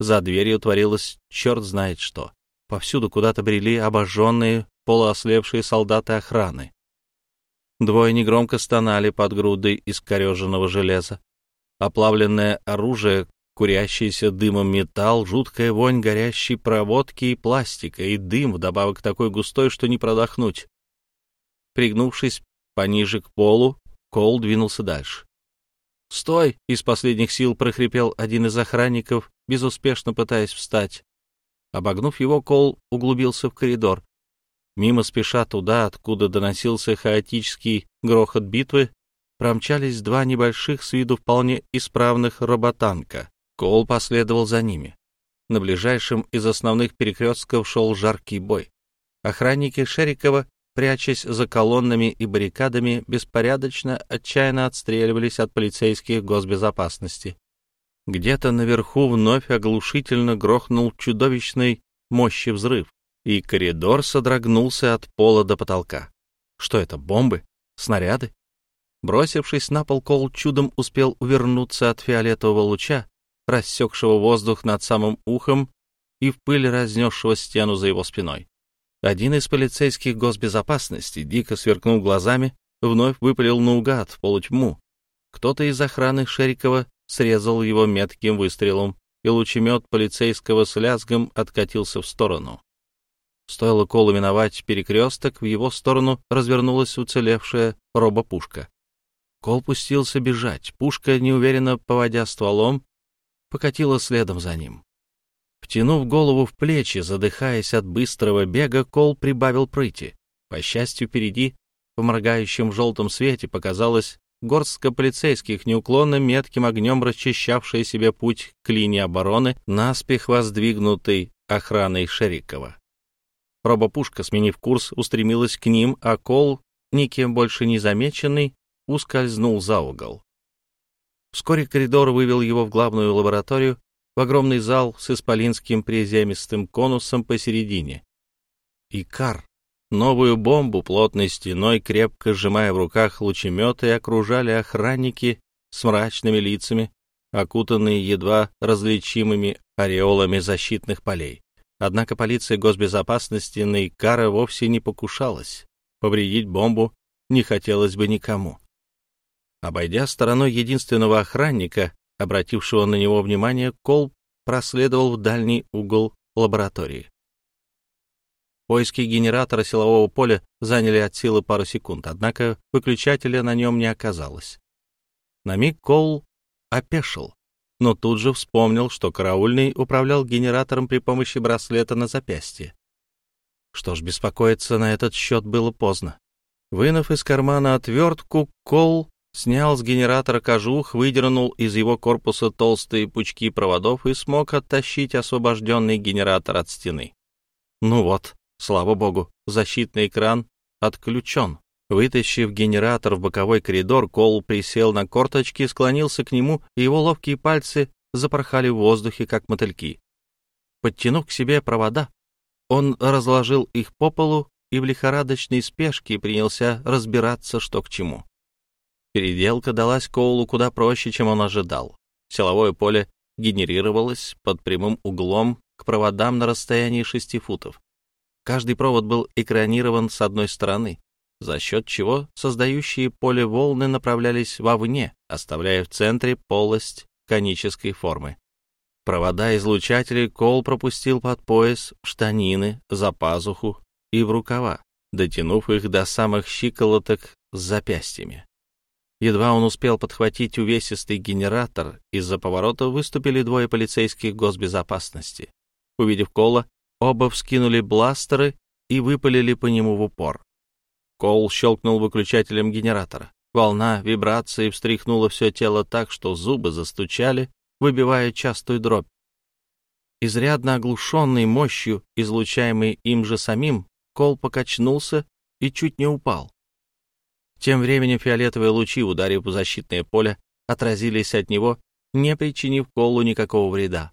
За дверью творилось черт знает что. Повсюду куда-то брели обожженные, полуослепшие солдаты охраны. Двое негромко стонали под грудой искореженного железа. Оплавленное оружие, курящийся дымом металл, жуткая вонь горящей проводки и пластика, и дым вдобавок такой густой, что не продохнуть. Пригнувшись пониже к полу, Кол двинулся дальше. «Стой!» — из последних сил прохрипел один из охранников, безуспешно пытаясь встать. Обогнув его, Кол углубился в коридор. Мимо спеша туда, откуда доносился хаотический грохот битвы, промчались два небольших с виду вполне исправных роботанка. Кол последовал за ними. На ближайшем из основных перекрестков шел жаркий бой. Охранники Шерикова, прячась за колоннами и баррикадами, беспорядочно, отчаянно отстреливались от полицейских госбезопасности. Где-то наверху вновь оглушительно грохнул чудовищной мощи взрыв и коридор содрогнулся от пола до потолка. Что это, бомбы? Снаряды? Бросившись на пол, Кол чудом успел увернуться от фиолетового луча, рассекшего воздух над самым ухом и в пыль разнесшего стену за его спиной. Один из полицейских госбезопасности дико сверкнул глазами, вновь выпалил наугад в полутьму. Кто-то из охраны Шерикова срезал его метким выстрелом, и лучемет полицейского с лязгом откатился в сторону. Стоило Колу миновать перекресток, в его сторону развернулась уцелевшая робопушка. Кол пустился бежать. Пушка, неуверенно поводя стволом, покатила следом за ним. Втянув голову в плечи, задыхаясь от быстрого бега, Кол прибавил прыти. По счастью, впереди, в моргающем желтом свете, показалась горстка полицейских, неуклонно метким огнем расчищавшая себе путь к линии обороны, наспех воздвигнутой охраной Шерикова. Робопушка, сменив курс, устремилась к ним, а Кол, никем больше не замеченный, ускользнул за угол. Вскоре коридор вывел его в главную лабораторию, в огромный зал с исполинским приземистым конусом посередине. Икар, новую бомбу плотной стеной, крепко сжимая в руках лучеметы, окружали охранники с мрачными лицами, окутанные едва различимыми ореолами защитных полей. Однако полиция госбезопасности на Икара вовсе не покушалась. Повредить бомбу не хотелось бы никому. Обойдя стороной единственного охранника, обратившего на него внимание, Кол проследовал в дальний угол лаборатории. Поиски генератора силового поля заняли от силы пару секунд, однако выключателя на нем не оказалось. На миг Кол опешил но тут же вспомнил, что караульный управлял генератором при помощи браслета на запястье. Что ж, беспокоиться на этот счет было поздно. Вынув из кармана отвертку, Кол снял с генератора кожух, выдернул из его корпуса толстые пучки проводов и смог оттащить освобожденный генератор от стены. Ну вот, слава богу, защитный экран отключен. Вытащив генератор в боковой коридор, Кол присел на корточки, склонился к нему, и его ловкие пальцы запорхали в воздухе, как мотыльки. Подтянув к себе провода, он разложил их по полу и в лихорадочной спешке принялся разбираться, что к чему. Переделка далась Коулу куда проще, чем он ожидал. Силовое поле генерировалось под прямым углом к проводам на расстоянии шести футов. Каждый провод был экранирован с одной стороны, за счет чего создающие поле волны направлялись вовне, оставляя в центре полость конической формы. Провода излучателей Кол пропустил под пояс, в штанины, за пазуху и в рукава, дотянув их до самых щиколоток с запястьями. Едва он успел подхватить увесистый генератор, из-за поворота выступили двое полицейских госбезопасности. Увидев Кола, оба вскинули бластеры и выпалили по нему в упор. Кол щелкнул выключателем генератора. Волна вибрации встряхнула все тело так, что зубы застучали, выбивая частую дробь. Изрядно оглушенный мощью, излучаемой им же самим, Кол покачнулся и чуть не упал. Тем временем фиолетовые лучи, ударив в защитное поле, отразились от него, не причинив Колу никакого вреда.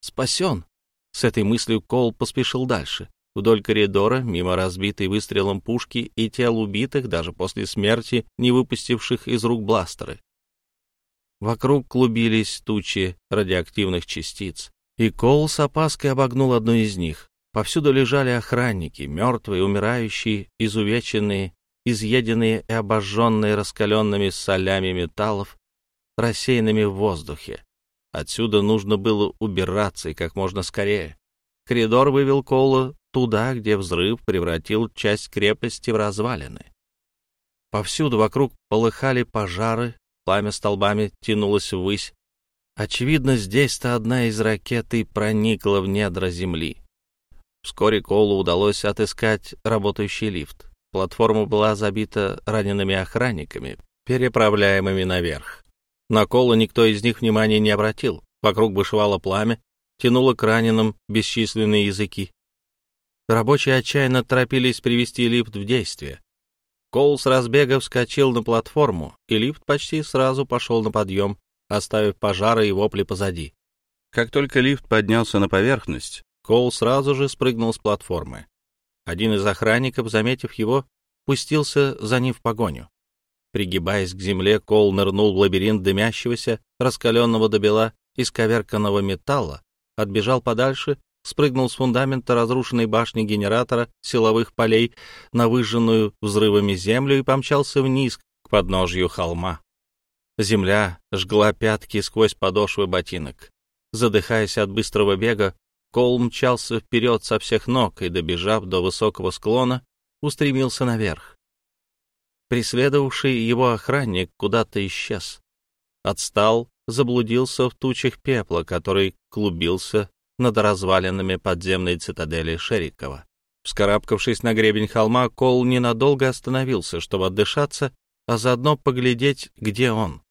Спасен! С этой мыслью Кол поспешил дальше. Вдоль коридора, мимо разбитой выстрелом пушки и тел убитых, даже после смерти, не выпустивших из рук бластеры. Вокруг клубились тучи радиоактивных частиц, и Кол с опаской обогнул одну из них. Повсюду лежали охранники, мертвые, умирающие, изувеченные, изъеденные и обожженные раскаленными солями металлов, рассеянными в воздухе. Отсюда нужно было убираться и как можно скорее. Коридор вывел Кола туда, где взрыв превратил часть крепости в развалины. Повсюду вокруг полыхали пожары, пламя столбами тянулось ввысь. Очевидно, здесь-то одна из ракет и проникла в недра земли. Вскоре Колу удалось отыскать работающий лифт. Платформа была забита ранеными охранниками, переправляемыми наверх. На Колу никто из них внимания не обратил. Вокруг бушевало пламя, тянуло к раненым бесчисленные языки. Рабочие отчаянно торопились привести лифт в действие. Кол с разбега вскочил на платформу, и лифт почти сразу пошел на подъем, оставив пожары и вопли позади. Как только лифт поднялся на поверхность, Кол сразу же спрыгнул с платформы. Один из охранников, заметив его, пустился за ним в погоню. Пригибаясь к земле, Кол нырнул в лабиринт дымящегося, раскаленного до бела, исковерканного металла, отбежал подальше спрыгнул с фундамента разрушенной башни генератора силовых полей на выжженную взрывами землю и помчался вниз к подножью холма. Земля жгла пятки сквозь подошвы ботинок. Задыхаясь от быстрого бега, Кол мчался вперед со всех ног и, добежав до высокого склона, устремился наверх. Преследовавший его охранник куда-то исчез. Отстал, заблудился в тучах пепла, который клубился над развалинами подземной цитадели Шерикова. Вскарабкавшись на гребень холма, Кол ненадолго остановился, чтобы отдышаться, а заодно поглядеть, где он.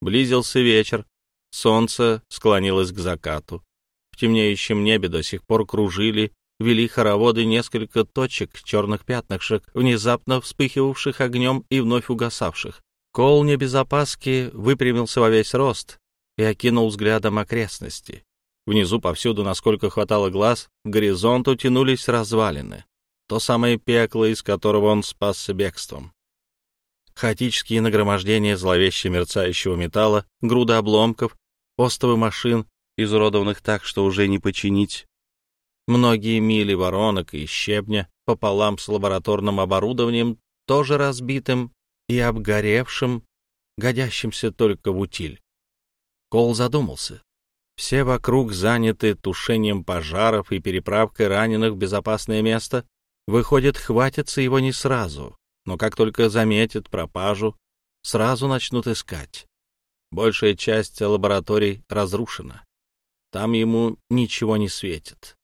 Близился вечер, солнце склонилось к закату. В темнеющем небе до сих пор кружили, вели хороводы несколько точек, черных пятнышек, внезапно вспыхивавших огнем и вновь угасавших. Кол не без опаски выпрямился во весь рост и окинул взглядом окрестности. Внизу повсюду, насколько хватало глаз, к горизонту тянулись развалины. То самое пекло, из которого он спасся бегством. Хаотические нагромождения зловеще мерцающего металла, груда обломков, остовы машин, изуродованных так, что уже не починить. Многие мили воронок и щебня пополам с лабораторным оборудованием, тоже разбитым и обгоревшим, годящимся только в утиль. Кол задумался. Все вокруг заняты тушением пожаров и переправкой раненых в безопасное место. Выходит, хватится его не сразу, но как только заметят пропажу, сразу начнут искать. Большая часть лабораторий разрушена. Там ему ничего не светит.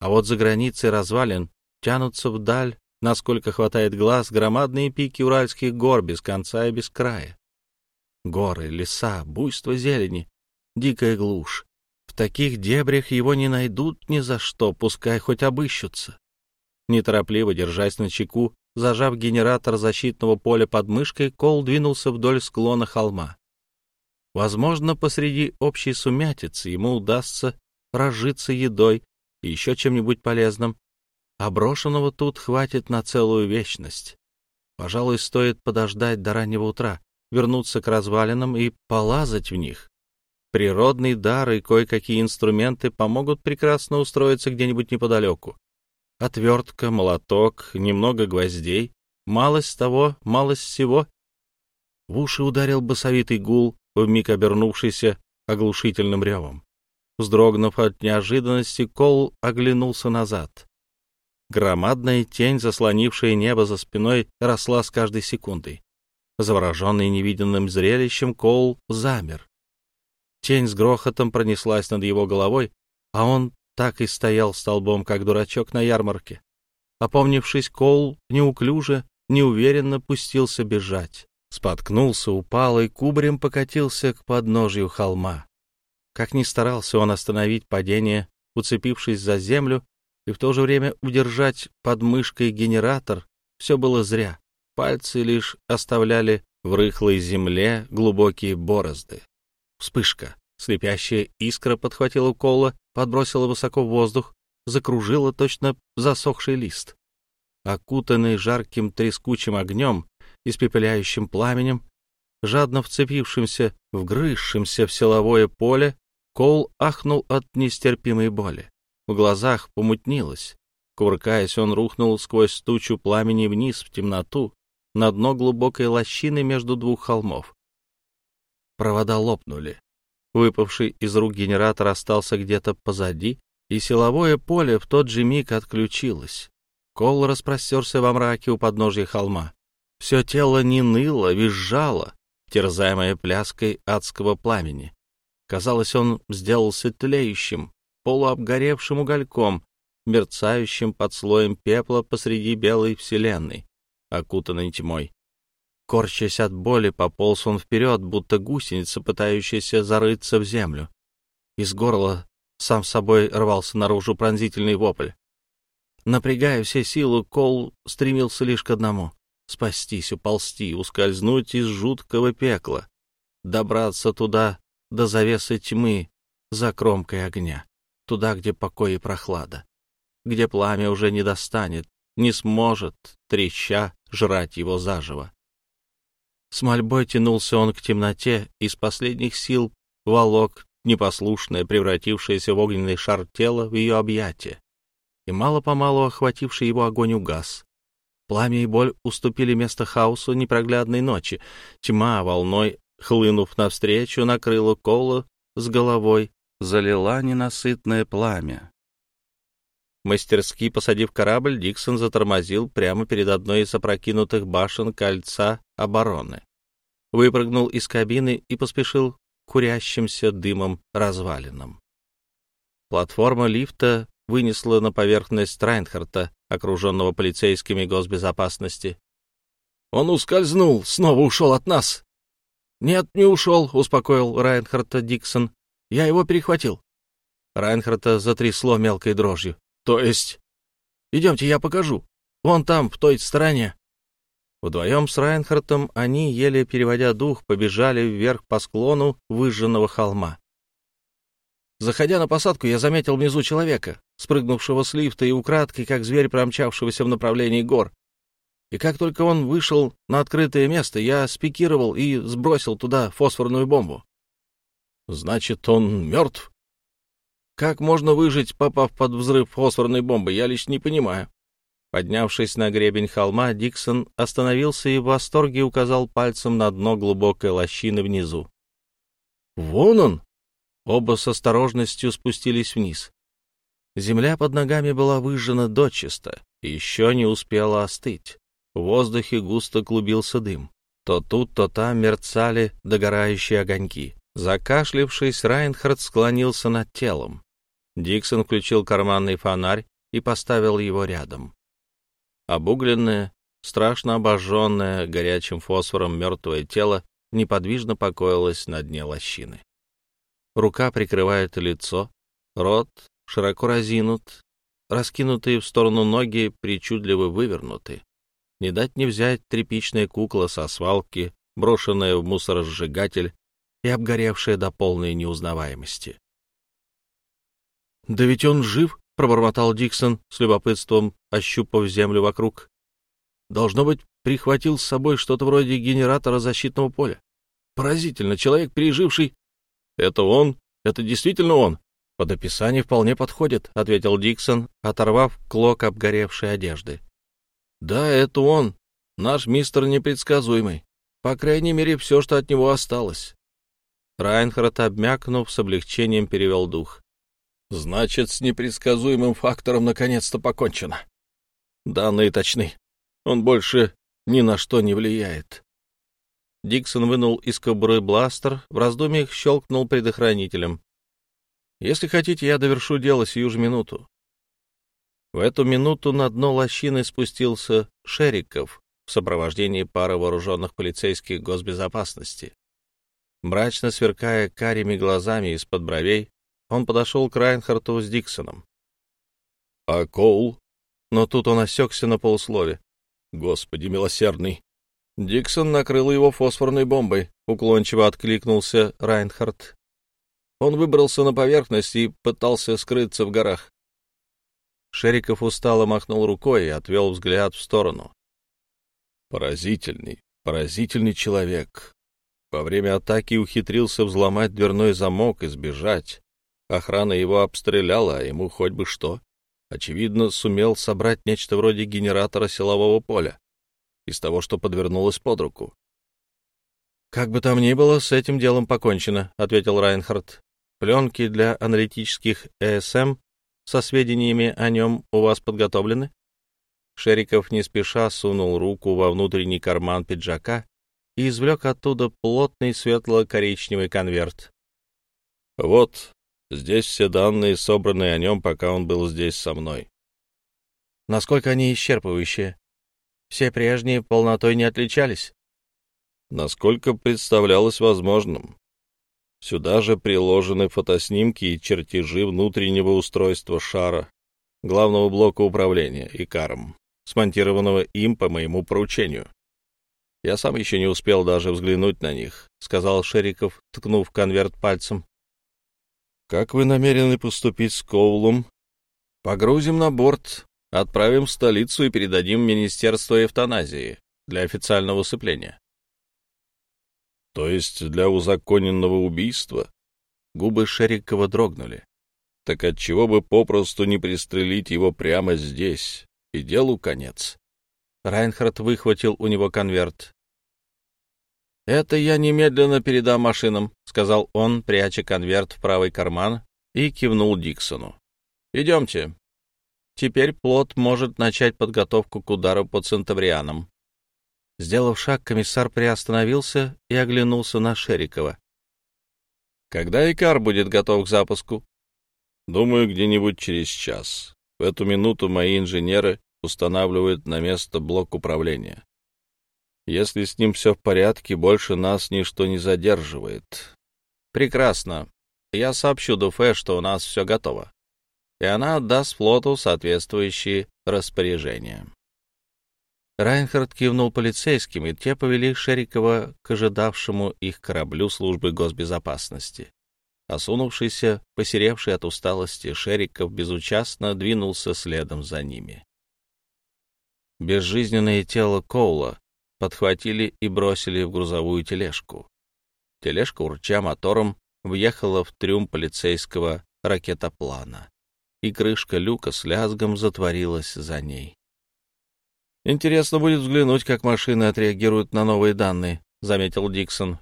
А вот за границей развалин тянутся вдаль, насколько хватает глаз, громадные пики уральских гор без конца и без края. Горы, леса, буйство зелени, дикая глушь. В таких дебрях его не найдут ни за что, пускай хоть обыщутся. Неторопливо, держась на чеку, зажав генератор защитного поля под мышкой, Кол двинулся вдоль склона холма. Возможно, посреди общей сумятицы ему удастся разжиться едой и еще чем-нибудь полезным, а брошенного тут хватит на целую вечность. Пожалуй, стоит подождать до раннего утра, вернуться к развалинам и полазать в них. Природный дар и кое-какие инструменты помогут прекрасно устроиться где-нибудь неподалеку. Отвертка, молоток, немного гвоздей, малость того, малость всего. В уши ударил басовитый гул, вмиг обернувшийся оглушительным ревом. Вздрогнув от неожиданности, Кол оглянулся назад. Громадная тень, заслонившая небо за спиной, росла с каждой секундой. Завороженный невиденным зрелищем, Коул замер. Тень с грохотом пронеслась над его головой, а он так и стоял столбом, как дурачок на ярмарке. Опомнившись, Коул неуклюже, неуверенно пустился бежать. Споткнулся, упал и кубарем покатился к подножью холма. Как ни старался он остановить падение, уцепившись за землю, и в то же время удержать под мышкой генератор, все было зря. Пальцы лишь оставляли в рыхлой земле глубокие борозды. Вспышка. Слепящая искра подхватила кола, подбросила высоко в воздух, закружила точно засохший лист. Окутанный жарким трескучим огнем, испепеляющим пламенем, жадно вцепившимся, вгрызшимся в силовое поле, Кол ахнул от нестерпимой боли. В глазах помутнилось. Кувыркаясь, он рухнул сквозь тучу пламени вниз в темноту, на дно глубокой лощины между двух холмов. Провода лопнули. Выпавший из рук генератор остался где-то позади, и силовое поле в тот же миг отключилось. Кол распростерся во мраке у подножья холма. Все тело не ныло, визжало, терзаемое пляской адского пламени. Казалось, он сделался тлеющим, полуобгоревшим угольком, мерцающим под слоем пепла посреди белой вселенной, окутанной тьмой. Корчась от боли, пополз он вперед, будто гусеница, пытающаяся зарыться в землю. Из горла сам собой рвался наружу пронзительный вопль. Напрягая все силы, Кол стремился лишь к одному — спастись, уползти, ускользнуть из жуткого пекла, добраться туда, до завесы тьмы, за кромкой огня, туда, где покой и прохлада, где пламя уже не достанет, не сможет, треща, жрать его заживо. С мольбой тянулся он к темноте, из последних сил волок непослушное, превратившееся в огненный шар тело в ее объятие, и мало-помалу охвативший его огонь угас. Пламя и боль уступили место хаосу непроглядной ночи. Тьма волной хлынув навстречу, накрыла Кола с головой, залила ненасытное пламя. Мастерски посадив корабль, Диксон затормозил прямо перед одной из опрокинутых башен кольца обороны. Выпрыгнул из кабины и поспешил курящимся дымом развалинам. Платформа лифта вынесла на поверхность Райнхарта, окруженного полицейскими госбезопасности. «Он ускользнул, снова ушел от нас!» «Нет, не ушел», — успокоил Райнхарта Диксон. «Я его перехватил». Райнхарта затрясло мелкой дрожью. «То есть...» «Идемте, я покажу. Вон там, в той стороне». Вдвоем с Райнхартом они, еле переводя дух, побежали вверх по склону выжженного холма. Заходя на посадку, я заметил внизу человека, спрыгнувшего с лифта и украдкой, как зверь, промчавшегося в направлении гор. И как только он вышел на открытое место, я спикировал и сбросил туда фосфорную бомбу. Значит, он мертв? Как можно выжить, попав под взрыв фосфорной бомбы, я лишь не понимаю. Поднявшись на гребень холма, Диксон остановился и в восторге указал пальцем на дно глубокой лощины внизу. «Вон он!» Оба с осторожностью спустились вниз. Земля под ногами была выжжена дочисто еще не успела остыть. В воздухе густо клубился дым. То тут, то там мерцали догорающие огоньки. Закашлившись, Райнхард склонился над телом. Диксон включил карманный фонарь и поставил его рядом. Обугленное, страшно обожженное горячим фосфором мертвое тело неподвижно покоилось на дне лощины. Рука прикрывает лицо, рот широко разинут, раскинутые в сторону ноги причудливо вывернуты. Не дать не взять тряпичная кукла со свалки, брошенная в мусоросжигатель и обгоревшая до полной неузнаваемости. «Да ведь он жив!» — пробормотал Диксон с любопытством, ощупав землю вокруг. «Должно быть, прихватил с собой что-то вроде генератора защитного поля. Поразительно, человек, переживший...» «Это он? Это действительно он?» «Под описание вполне подходит», — ответил Диксон, оторвав клок обгоревшей одежды. Да, это он, наш мистер непредсказуемый. По крайней мере, все, что от него осталось. Райнхард, обмякнув, с облегчением перевел дух. Значит, с непредсказуемым фактором наконец-то покончено. Данные точны. Он больше ни на что не влияет. Диксон вынул из кобуры бластер, в раздумьях щелкнул предохранителем. «Если хотите, я довершу дело сию же минуту». В эту минуту на дно лощины спустился Шериков в сопровождении пары вооруженных полицейских госбезопасности. Мрачно сверкая карими глазами из-под бровей, он подошел к Райнхарту с Диксоном. — А Коул? Но тут он осекся на полуслове. — Господи милосердный! Диксон накрыл его фосфорной бомбой, уклончиво откликнулся Райнхард. Он выбрался на поверхность и пытался скрыться в горах. Шериков устало махнул рукой и отвел взгляд в сторону. Поразительный, поразительный человек. Во время атаки ухитрился взломать дверной замок и сбежать. Охрана его обстреляла, а ему хоть бы что. Очевидно, сумел собрать нечто вроде генератора силового поля из того, что подвернулось под руку. «Как бы там ни было, с этим делом покончено», — ответил Райнхард. «Пленки для аналитических ЭСМ со сведениями о нем у вас подготовлены?» Шериков не спеша сунул руку во внутренний карман пиджака и извлек оттуда плотный светло-коричневый конверт. «Вот, здесь все данные, собранные о нем, пока он был здесь со мной». «Насколько они исчерпывающие?» Все прежние полнотой не отличались. Насколько представлялось возможным. Сюда же приложены фотоснимки и чертежи внутреннего устройства шара, главного блока управления, ИКАРом, смонтированного им по моему поручению. Я сам еще не успел даже взглянуть на них, — сказал Шериков, ткнув конверт пальцем. — Как вы намерены поступить с Коулом? — Погрузим на борт Отправим в столицу и передадим Министерство эвтаназии для официального усыпления. То есть для узаконенного убийства? Губы Шерикова дрогнули. Так отчего бы попросту не пристрелить его прямо здесь, и делу конец? Райнхард выхватил у него конверт. «Это я немедленно передам машинам», — сказал он, пряча конверт в правый карман, и кивнул Диксону. «Идемте, Теперь плод может начать подготовку к удару по центаврианам. Сделав шаг, комиссар приостановился и оглянулся на Шерикова. «Когда Икар будет готов к запуску?» «Думаю, где-нибудь через час. В эту минуту мои инженеры устанавливают на место блок управления. Если с ним все в порядке, больше нас ничто не задерживает». «Прекрасно. Я сообщу Дуфе, что у нас все готово и она отдаст флоту соответствующие распоряжения. Райнхард кивнул полицейским, и те повели Шерикова к ожидавшему их кораблю службы госбезопасности. Осунувшийся, посеревший от усталости, Шериков безучастно двинулся следом за ними. Безжизненное тело Коула подхватили и бросили в грузовую тележку. Тележка, урча мотором, въехала в трюм полицейского ракетоплана и крышка люка с лязгом затворилась за ней. «Интересно будет взглянуть, как машины отреагируют на новые данные», — заметил Диксон.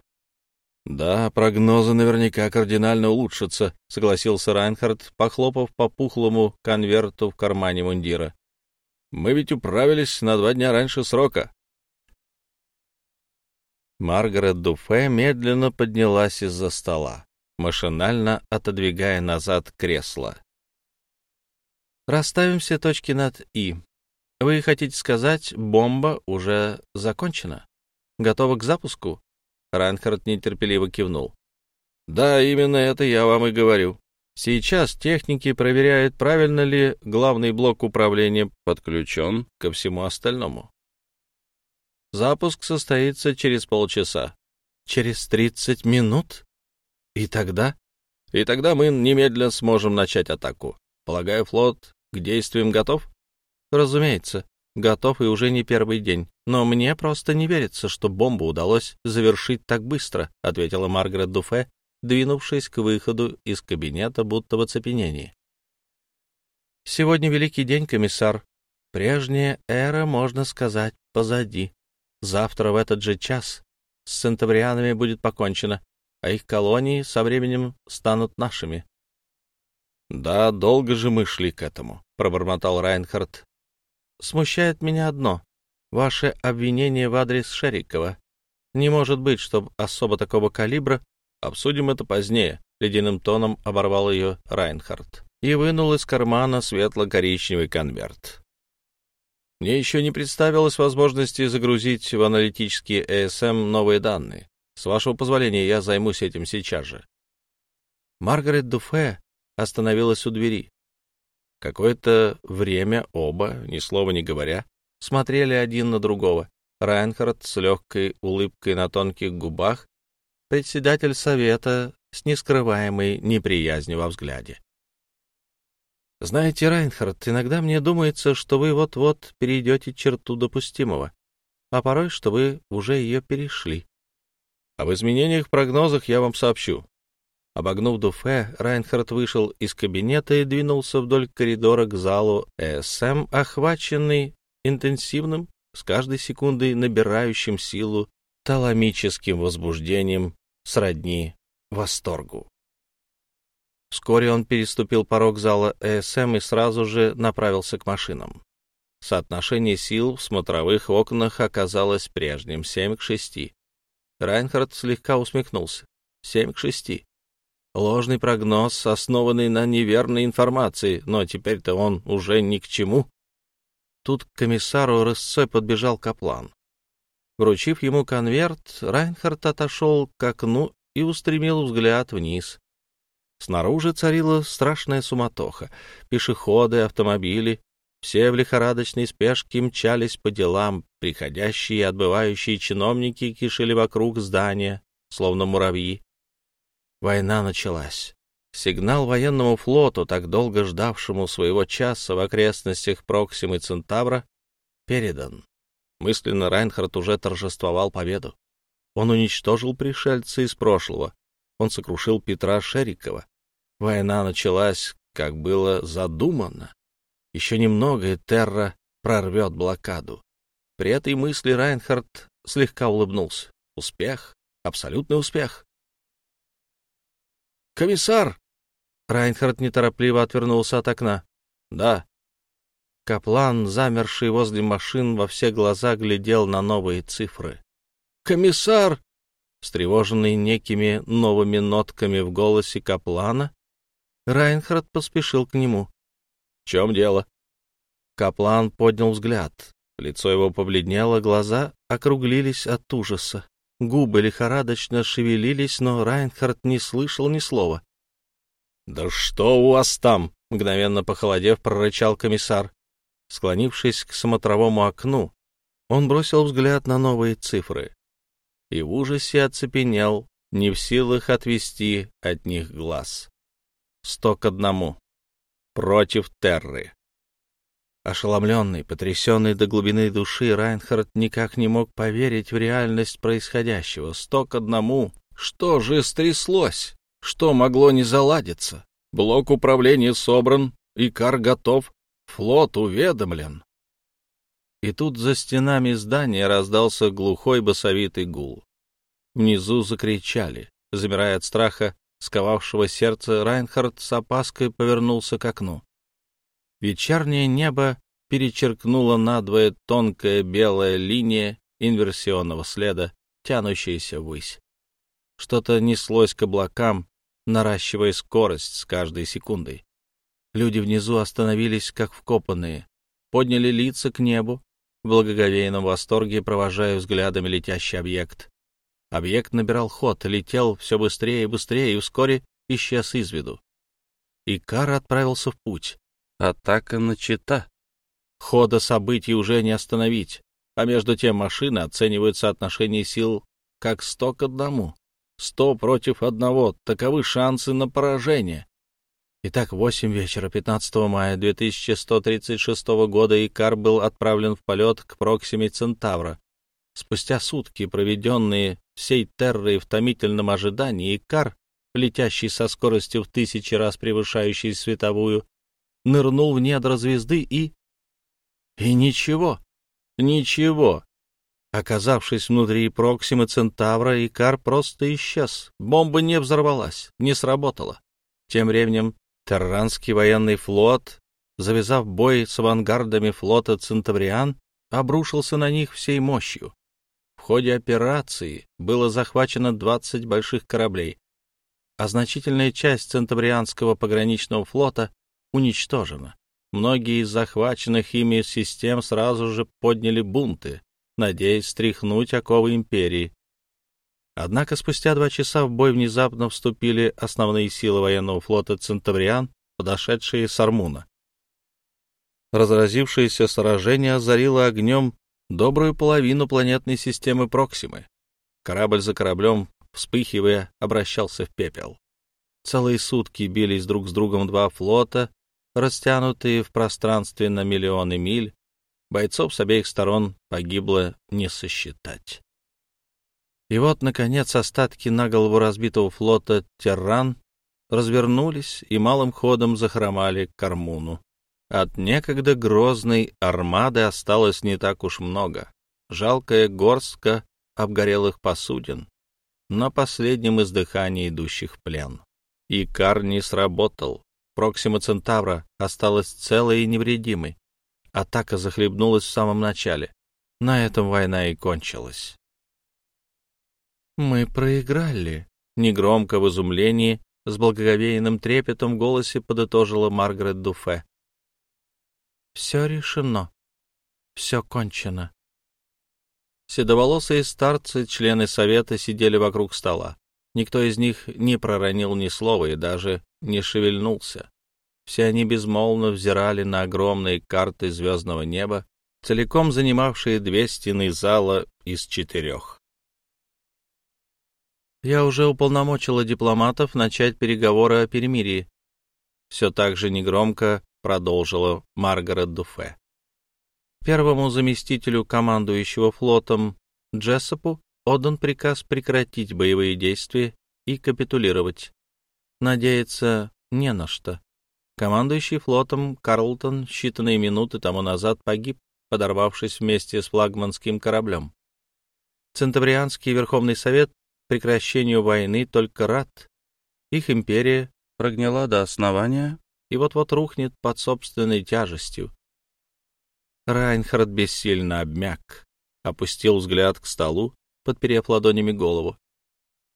«Да, прогнозы наверняка кардинально улучшатся», — согласился Райнхард, похлопав по пухлому конверту в кармане мундира. «Мы ведь управились на два дня раньше срока». Маргарет Дуфе медленно поднялась из-за стола, машинально отодвигая назад кресло. Расставим все точки над «и». Вы хотите сказать, бомба уже закончена? Готова к запуску? Райнхард нетерпеливо кивнул. Да, именно это я вам и говорю. Сейчас техники проверяют, правильно ли главный блок управления подключен ко всему остальному. Запуск состоится через полчаса. Через 30 минут? И тогда? И тогда мы немедленно сможем начать атаку. Полагаю, флот к действиям готов? Разумеется, готов и уже не первый день. Но мне просто не верится, что бомбу удалось завершить так быстро, ответила Маргарет Дуфе, двинувшись к выходу из кабинета, будто в оцепенении. Сегодня великий день, комиссар. Прежняя эра, можно сказать, позади. Завтра в этот же час с центаврианами будет покончено, а их колонии со временем станут нашими. «Да, долго же мы шли к этому», — пробормотал Райнхард. «Смущает меня одно — ваше обвинение в адрес Шерикова. Не может быть, чтобы особо такого калибра... Обсудим это позднее, — ледяным тоном оборвал ее Райнхард и вынул из кармана светло-коричневый конверт. Мне еще не представилось возможности загрузить в аналитический ESM новые данные. С вашего позволения, я займусь этим сейчас же. Маргарет Дуфе остановилась у двери. Какое-то время оба, ни слова не говоря, смотрели один на другого. Райнхард с легкой улыбкой на тонких губах, председатель совета с нескрываемой неприязнью во взгляде. «Знаете, Райнхард, иногда мне думается, что вы вот-вот перейдете черту допустимого, а порой, что вы уже ее перешли. Об изменениях в прогнозах я вам сообщу». Обогнув Дуфе, Райнхард вышел из кабинета и двинулся вдоль коридора к залу ЭСМ, охваченный интенсивным с каждой секундой набирающим силу таламическим возбуждением сродни восторгу. Вскоре он переступил порог зала ЭСМ и сразу же направился к машинам. Соотношение сил в смотровых окнах оказалось прежним — семь к шести. Райнхард слегка усмехнулся. Семь к шести. Ложный прогноз, основанный на неверной информации, но теперь-то он уже ни к чему. Тут к комиссару рысцой подбежал Каплан. Вручив ему конверт, Райнхард отошел к окну и устремил взгляд вниз. Снаружи царила страшная суматоха. Пешеходы, автомобили, все в лихорадочной спешке мчались по делам, приходящие и отбывающие чиновники кишели вокруг здания, словно муравьи. Война началась. Сигнал военному флоту, так долго ждавшему своего часа в окрестностях Проксимы Центавра, передан. Мысленно Райнхард уже торжествовал победу. Он уничтожил пришельца из прошлого. Он сокрушил Петра Шерикова. Война началась, как было задумано. Еще немного, и Терра прорвет блокаду. При этой мысли Райнхард слегка улыбнулся. Успех, абсолютный успех. «Комиссар!» Райнхард неторопливо отвернулся от окна. «Да». Каплан, замерший возле машин, во все глаза глядел на новые цифры. «Комиссар!» Встревоженный некими новыми нотками в голосе Каплана, Райнхард поспешил к нему. — В чем дело? Каплан поднял взгляд. Лицо его побледнело, глаза округлились от ужаса. Губы лихорадочно шевелились, но Райнхард не слышал ни слова. — Да что у вас там? — мгновенно похолодев, прорычал комиссар. Склонившись к смотровому окну, он бросил взгляд на новые цифры и в ужасе оцепенел, не в силах отвести от них глаз. Сто к одному. Против Терры. Ошеломленный, потрясенный до глубины души, Райнхард никак не мог поверить в реальность происходящего. Сто к одному. Что же стряслось? Что могло не заладиться? Блок управления собран, Икар готов, флот уведомлен. И тут за стенами здания раздался глухой басовитый гул. Внизу закричали. Замирая от страха, сковавшего сердце, Райнхард с опаской повернулся к окну. Вечернее небо перечеркнула надвое тонкая белая линия инверсионного следа, тянущаяся ввысь. Что-то неслось к облакам, наращивая скорость с каждой секундой. Люди внизу остановились, как вкопанные, подняли лица к небу, в благоговейном восторге провожая взглядами летящий объект. Объект набирал ход, летел все быстрее и быстрее и вскоре исчез из виду. Икар отправился в путь. Атака начата. Хода событий уже не остановить, а между тем машины оценивают соотношение сил как сто к одному. Сто против одного — таковы шансы на поражение. Итак, в восемь вечера 15 мая 2136 года Икар был отправлен в полет к Проксиме Центавра. Спустя сутки, проведенные всей террой в томительном ожидании, Икар, летящий со скоростью в тысячи раз превышающей световую, нырнул в недра звезды и... И ничего, ничего. Оказавшись внутри Проксимы Центавра, Икар просто исчез. Бомба не взорвалась, не сработала. Тем временем Терранский военный флот, завязав бой с авангардами флота Центавриан, обрушился на них всей мощью. В ходе операции было захвачено 20 больших кораблей, а значительная часть Центабрианского пограничного флота уничтожена. Многие из захваченных ими систем сразу же подняли бунты, надеясь стряхнуть оковы империи. Однако спустя два часа в бой внезапно вступили основные силы военного флота Центавриан, подошедшие с Армуна. Разразившееся сражение озарило огнем добрую половину планетной системы Проксимы. Корабль за кораблем, вспыхивая, обращался в пепел. Целые сутки бились друг с другом два флота, растянутые в пространстве на миллионы миль. Бойцов с обеих сторон погибло не сосчитать. И вот, наконец, остатки наголову разбитого флота «Терран» развернулись и малым ходом захромали к Кармуну. От некогда грозной армады осталось не так уж много. Жалкая горстка обгорелых посудин на последнем издыхании идущих плен. И кар не сработал. Проксима Центавра осталась целой и невредимой. Атака захлебнулась в самом начале. На этом война и кончилась. «Мы проиграли», — негромко в изумлении, с благоговейным трепетом в голосе подытожила Маргарет Дуфе. Все решено. Все кончено. Седоволосые старцы, члены совета, сидели вокруг стола. Никто из них не проронил ни слова и даже не шевельнулся. Все они безмолвно взирали на огромные карты звездного неба, целиком занимавшие две стены зала из четырех. Я уже уполномочила дипломатов начать переговоры о перемирии. Все так же негромко продолжила Маргарет Дуфе. Первому заместителю командующего флотом Джессопу отдан приказ прекратить боевые действия и капитулировать. Надеяться не на что. Командующий флотом Карлтон считанные минуты тому назад погиб, подорвавшись вместе с флагманским кораблем. Центаврианский Верховный Совет прекращению войны только рад. Их империя прогнила до основания и вот-вот рухнет под собственной тяжестью. Райнхард бессильно обмяк, опустил взгляд к столу, подперев ладонями голову.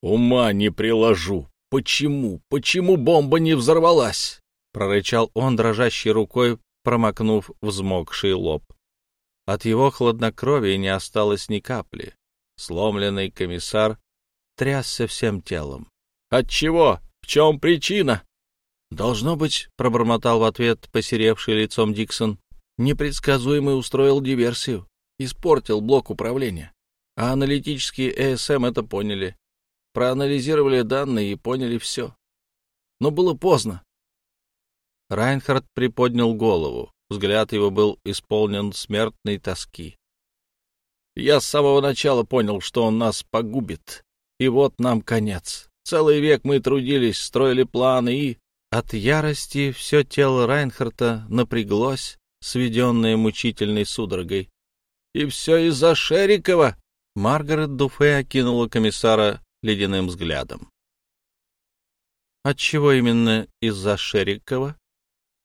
«Ума не приложу! Почему? Почему бомба не взорвалась?» — прорычал он, дрожащей рукой, промокнув взмокший лоб. От его хладнокровия не осталось ни капли. Сломленный комиссар трясся всем телом. «От чего? В чем причина?» «Должно быть», — пробормотал в ответ посеревший лицом Диксон, непредсказуемый устроил диверсию, испортил блок управления. А аналитические ЭСМ это поняли. Проанализировали данные и поняли все. Но было поздно. Райнхард приподнял голову. Взгляд его был исполнен смертной тоски. «Я с самого начала понял, что он нас погубит. И вот нам конец. Целый век мы трудились, строили планы и...» От ярости все тело Райнхарта напряглось, сведенное мучительной судорогой. «И все из-за Шерикова!» Маргарет Дуфе окинула комиссара ледяным взглядом. «Отчего именно из-за Шерикова?»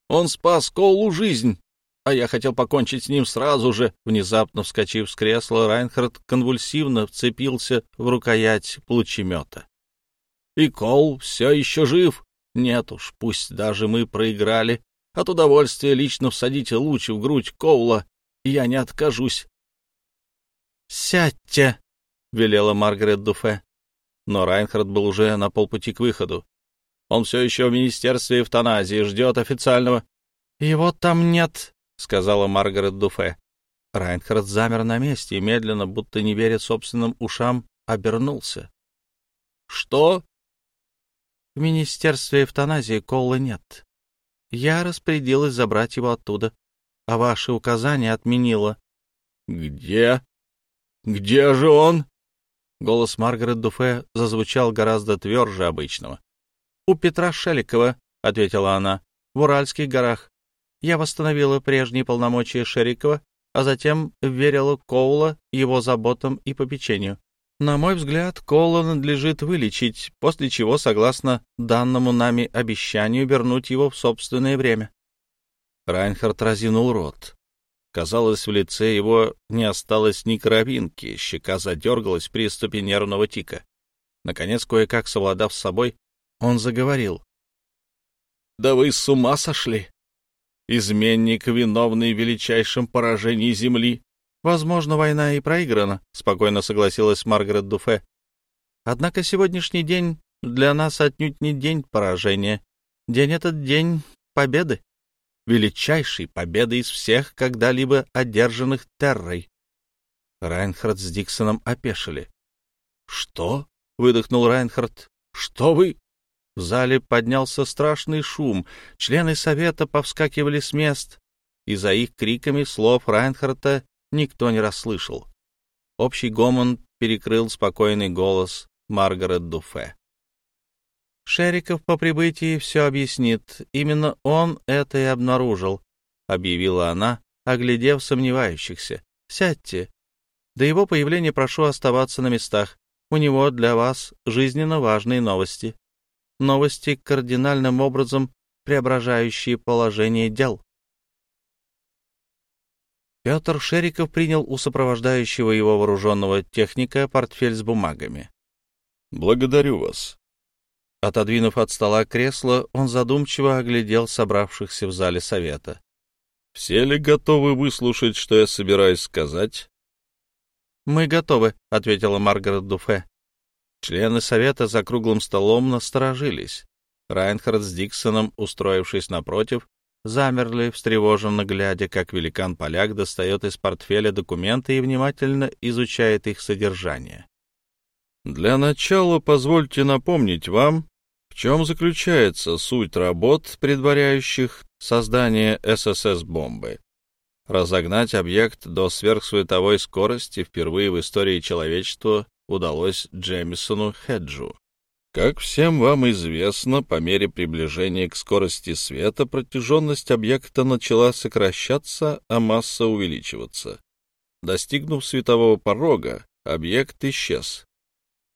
«Он спас Коулу жизнь, а я хотел покончить с ним сразу же». Внезапно вскочив с кресла, Райнхард конвульсивно вцепился в рукоять лучемета. «И Коул все еще жив!» Нет уж, пусть даже мы проиграли. От удовольствия лично всадить луч в грудь Коула я не откажусь. «Сядьте!» — велела Маргарет Дуфе. Но Райнхард был уже на полпути к выходу. Он все еще в Министерстве эвтаназии, ждет официального... «Его там нет», — сказала Маргарет Дуфе. Райнхард замер на месте и медленно, будто не веря собственным ушам, обернулся. «Что?» В Министерстве эвтаназии Колла нет. Я распорядилась забрать его оттуда, а ваши указания отменила. — Где? Где же он? Голос Маргарет Дуфе зазвучал гораздо тверже обычного. — У Петра Шеликова, — ответила она, — в Уральских горах. Я восстановила прежние полномочия Шерикова, а затем верила Коула его заботам и попечению. На мой взгляд, Кола надлежит вылечить, после чего, согласно данному нами обещанию, вернуть его в собственное время. Райнхард разинул рот. Казалось, в лице его не осталось ни кровинки, щека задергалась в приступе нервного тика. Наконец, кое-как совладав с собой, он заговорил. «Да вы с ума сошли! Изменник, виновный в величайшем поражении Земли. Возможно, война и проиграна», — спокойно согласилась Маргарет Дуфе. «Однако сегодняшний день для нас отнюдь не день поражения. День этот день победы величайшей победы из всех когда-либо одержанных Террой. Райнхард с Диксоном опешили. «Что?» — выдохнул Райнхард. «Что вы?» В зале поднялся страшный шум. Члены совета повскакивали с мест, и за их криками слов Райнхарта никто не расслышал. Общий гомон перекрыл спокойный голос Маргарет Дуфе. Шериков по прибытии все объяснит. Именно он это и обнаружил, — объявила она, оглядев сомневающихся. — Сядьте. До его появления прошу оставаться на местах. У него для вас жизненно важные новости. Новости, кардинальным образом преображающие положение дел. Петр Шериков принял у сопровождающего его вооруженного техника портфель с бумагами. — Благодарю вас, Отодвинув от стола кресло, он задумчиво оглядел собравшихся в зале совета. — Все ли готовы выслушать, что я собираюсь сказать? — Мы готовы, — ответила Маргарет Дуфе. Члены совета за круглым столом насторожились. Райнхард с Диксоном, устроившись напротив, замерли, встревоженно глядя, как великан-поляк достает из портфеля документы и внимательно изучает их содержание. «Для начала позвольте напомнить вам, чем заключается суть работ, предваряющих создание ССС-бомбы? Разогнать объект до сверхсветовой скорости впервые в истории человечества удалось Джемисону Хеджу. Как всем вам известно, по мере приближения к скорости света протяженность объекта начала сокращаться, а масса увеличиваться. Достигнув светового порога, объект исчез,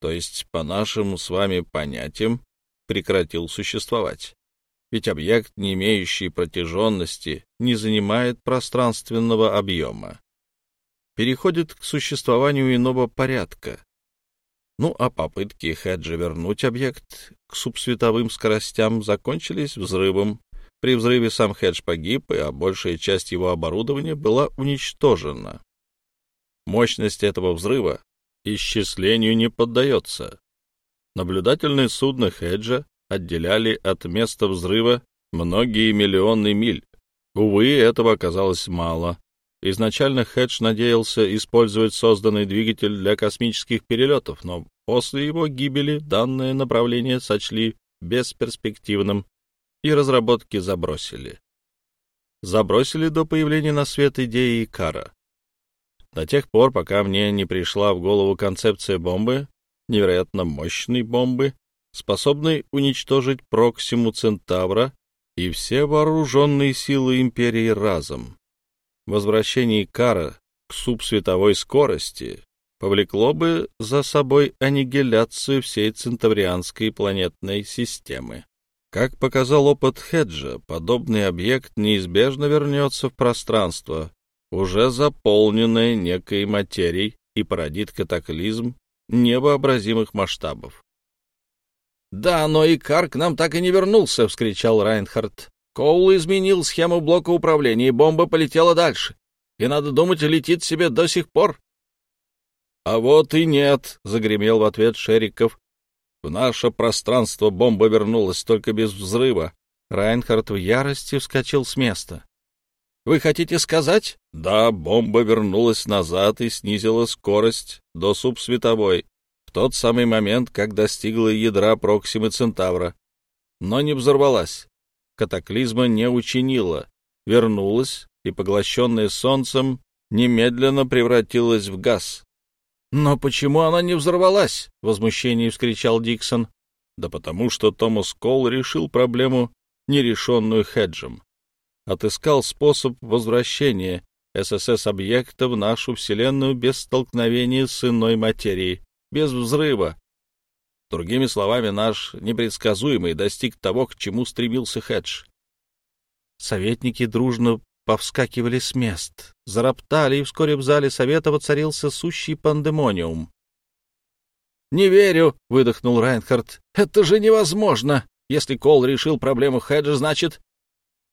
то есть, по нашим с вами понятиям, прекратил существовать. Ведь объект, не имеющий протяженности, не занимает пространственного объема. Переходит к существованию иного порядка. Ну, а попытки Хеджа вернуть объект к субсветовым скоростям закончились взрывом. При взрыве сам Хедж погиб, а большая часть его оборудования была уничтожена. Мощность этого взрыва исчислению не поддается. Наблюдательные судно Хеджа отделяли от места взрыва многие миллионы миль. Увы, этого оказалось мало. Изначально Хедж надеялся использовать созданный двигатель для космических перелетов, но после его гибели данное направление сочли бесперспективным и разработки забросили. Забросили до появления на свет идеи Икара. До тех пор, пока мне не пришла в голову концепция бомбы, невероятно мощной бомбы, способной уничтожить Проксиму Центавра и все вооруженные силы Империи разом. Возвращение Кара к субсветовой скорости повлекло бы за собой аннигиляцию всей центаврианской планетной системы. Как показал опыт Хеджа, подобный объект неизбежно вернется в пространство, уже заполненное некой материей, и породит катаклизм невообразимых масштабов. «Да, но Икар к нам так и не вернулся!» — вскричал Райнхард. «Коул изменил схему блока управления, и бомба полетела дальше. И, надо думать, летит себе до сих пор». «А вот и нет!» — загремел в ответ Шериков. «В наше пространство бомба вернулась, только без взрыва». Райнхард в ярости вскочил с места. Вы хотите сказать? Да, бомба вернулась назад и снизила скорость до субсветовой в тот самый момент, как достигла ядра Проксимы Центавра. Но не взорвалась. Катаклизма не учинила. Вернулась и, поглощенная солнцем, немедленно превратилась в газ. «Но почему она не взорвалась?» — в вскричал Диксон. «Да потому что Томас Кол решил проблему, нерешенную Хеджем отыскал способ возвращения ССС-объекта в нашу Вселенную без столкновения с иной материей, без взрыва. Другими словами, наш непредсказуемый достиг того, к чему стремился Хедж. Советники дружно повскакивали с мест, зароптали, и вскоре в зале совета воцарился сущий пандемониум. «Не верю», — выдохнул Райнхард. «Это же невозможно! Если Кол решил проблему Хеджа, значит...»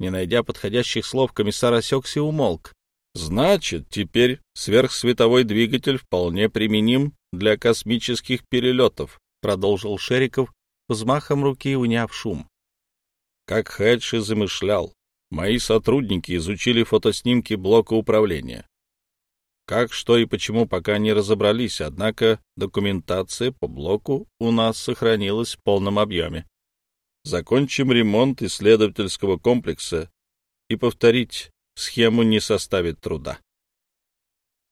Не найдя подходящих слов, комиссар осекся и умолк. «Значит, теперь сверхсветовой двигатель вполне применим для космических перелетов», — продолжил Шериков, взмахом руки уняв шум. Как Хедж и замышлял, мои сотрудники изучили фотоснимки блока управления. Как, что и почему пока не разобрались, однако документация по блоку у нас сохранилась в полном объеме. Закончим ремонт исследовательского комплекса и повторить схему не составит труда.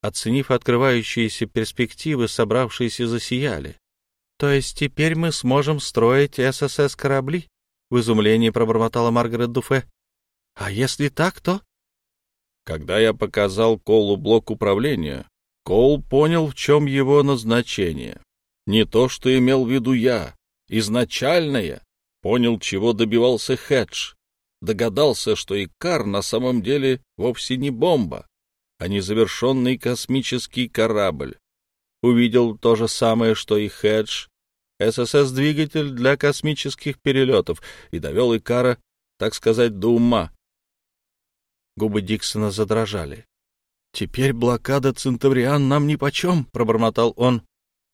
Оценив открывающиеся перспективы, собравшиеся засияли. То есть теперь мы сможем строить ССС-корабли? В изумлении пробормотала Маргарет Дуфе. А если так, то... Когда я показал Колу блок управления, Кол понял, в чем его назначение. Не то, что имел в виду я, изначальное. Понял, чего добивался Хедж. Догадался, что Икар на самом деле вовсе не бомба, а незавершенный космический корабль. Увидел то же самое, что и Хедж, ССС-двигатель для космических перелетов, и довел Икара, так сказать, до ума. Губы Диксона задрожали. «Теперь блокада Центавриан нам нипочем», — пробормотал он.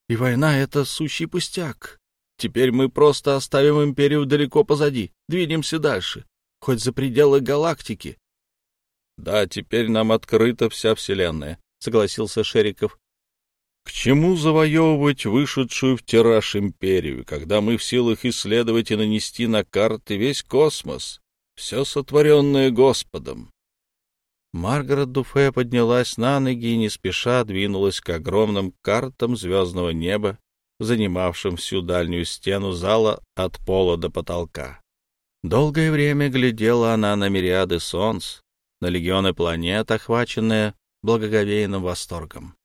«И война — это сущий пустяк. Теперь мы просто оставим империю далеко позади, двинемся дальше, хоть за пределы галактики». «Да, теперь нам открыта вся Вселенная», — согласился Шериков. «К чему завоевывать вышедшую в тираж империю, когда мы в силах исследовать и нанести на карты весь космос, все сотворенное Господом?» Маргарет Дуфе поднялась на ноги и не спеша двинулась к огромным картам звездного неба, занимавшим всю дальнюю стену зала от пола до потолка. Долгое время глядела она на мириады солнц, на легионы планет, охваченные благоговейным восторгом.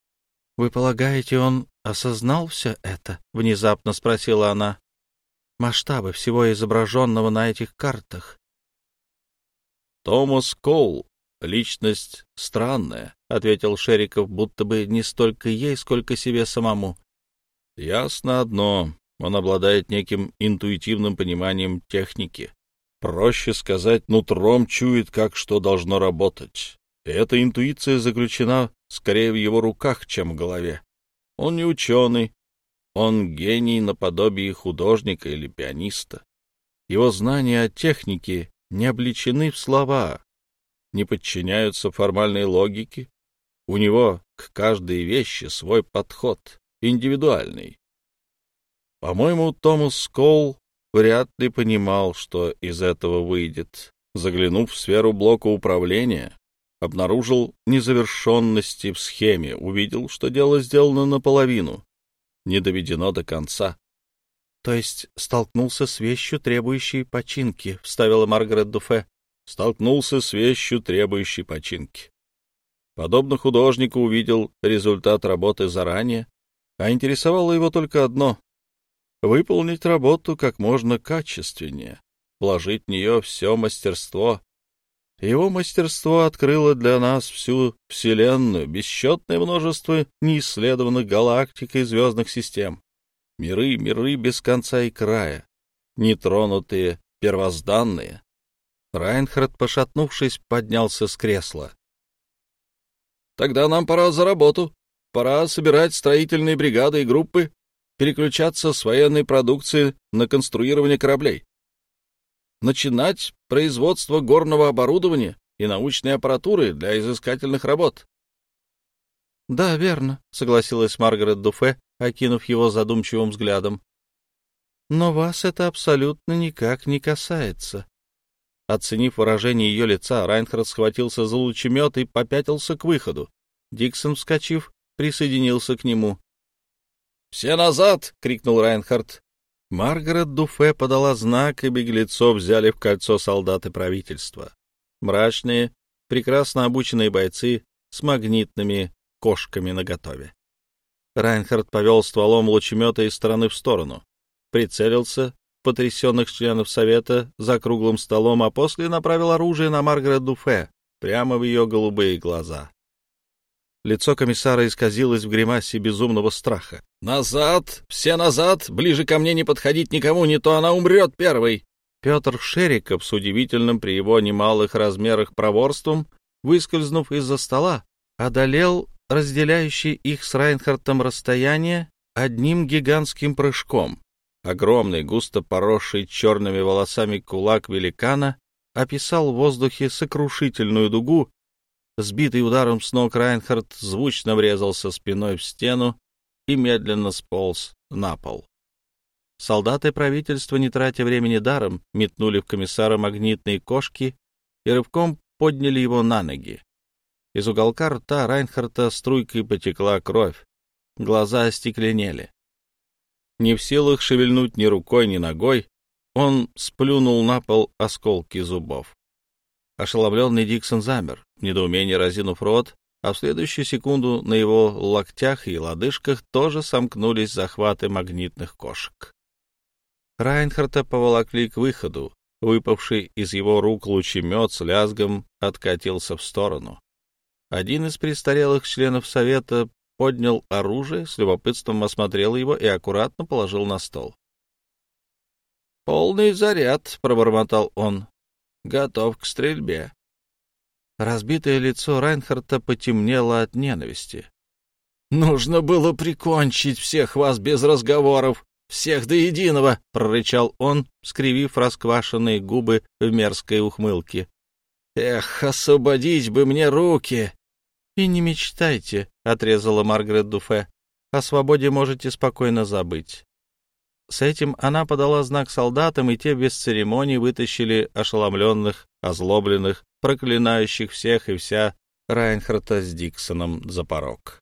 — Вы полагаете, он осознал все это? — внезапно спросила она. — Масштабы всего изображенного на этих картах. Томас Коул личность странная, — ответил Шериков, будто бы не столько ей, сколько себе самому. — Ясно одно, он обладает неким интуитивным пониманием техники. Проще сказать, нутром чует, как что должно работать. И эта интуиция заключена скорее в его руках, чем в голове. Он не ученый, он гений наподобие художника или пианиста. Его знания о технике не обличены в слова, не подчиняются формальной логике. У него к каждой вещи свой подход, индивидуальный. По-моему, Томас Сколл вряд ли понимал, что из этого выйдет. Заглянув в сферу блока управления, обнаружил незавершенности в схеме, увидел, что дело сделано наполовину, не доведено до конца. — То есть столкнулся с вещью, требующей починки, — вставила Маргарет Дуфе столкнулся с вещью, требующей починки. Подобно художнику увидел результат работы заранее, а интересовало его только одно — выполнить работу как можно качественнее, вложить в нее все мастерство. Его мастерство открыло для нас всю Вселенную, бесчетное множество неисследованных галактик и звездных систем, миры, миры без конца и края, нетронутые, первозданные, Райнхард, пошатнувшись, поднялся с кресла. «Тогда нам пора за работу. Пора собирать строительные бригады и группы, переключаться с военной продукции на конструирование кораблей. Начинать производство горного оборудования и научной аппаратуры для изыскательных работ». «Да, верно», — согласилась Маргарет Дуфе, окинув его задумчивым взглядом. «Но вас это абсолютно никак не касается. Оценив выражение ее лица, Райнхард схватился за лучемет и попятился к выходу. Диксон, вскочив, присоединился к нему. «Все назад!» — крикнул Райнхард. Маргарет Дуфе подала знак, и беглецов взяли в кольцо солдаты правительства. Мрачные, прекрасно обученные бойцы с магнитными кошками наготове. Райнхард повел стволом лучемета из стороны в сторону, прицелился потрясенных членов Совета за круглым столом, а после направил оружие на Маргарет Дуфе, прямо в ее голубые глаза. Лицо комиссара исказилось в гримасе безумного страха. «Назад! Все назад! Ближе ко мне не подходить никому, не то она умрет первой!» Петр Шериков с удивительным при его немалых размерах проворством, выскользнув из-за стола, одолел разделяющий их с Райнхартом расстояние одним гигантским прыжком. Огромный, густо поросший черными волосами кулак великана описал в воздухе сокрушительную дугу. Сбитый ударом с ног Райнхард звучно врезался спиной в стену и медленно сполз на пол. Солдаты правительства, не тратя времени даром, метнули в комиссара магнитные кошки и рывком подняли его на ноги. Из уголка рта Райнхарта струйкой потекла кровь, глаза остекленели. Не в силах шевельнуть ни рукой, ни ногой, он сплюнул на пол осколки зубов. Ошеломленный Диксон замер, в недоумении разинув рот, а в следующую секунду на его локтях и лодыжках тоже сомкнулись захваты магнитных кошек. Райнхарта поволокли к выходу. Выпавший из его рук лучемет с лязгом откатился в сторону. Один из престарелых членов совета поднял оружие, с любопытством осмотрел его и аккуратно положил на стол. «Полный заряд», — пробормотал он. «Готов к стрельбе». Разбитое лицо Райнхарта потемнело от ненависти. «Нужно было прикончить всех вас без разговоров, всех до единого!» — прорычал он, скривив расквашенные губы в мерзкой ухмылке. «Эх, освободить бы мне руки!» «И не мечтайте», — отрезала Маргарет Дуфе. «О свободе можете спокойно забыть». С этим она подала знак солдатам, и те без церемоний вытащили ошеломленных, озлобленных, проклинающих всех и вся Райнхарта с Диксоном за порог.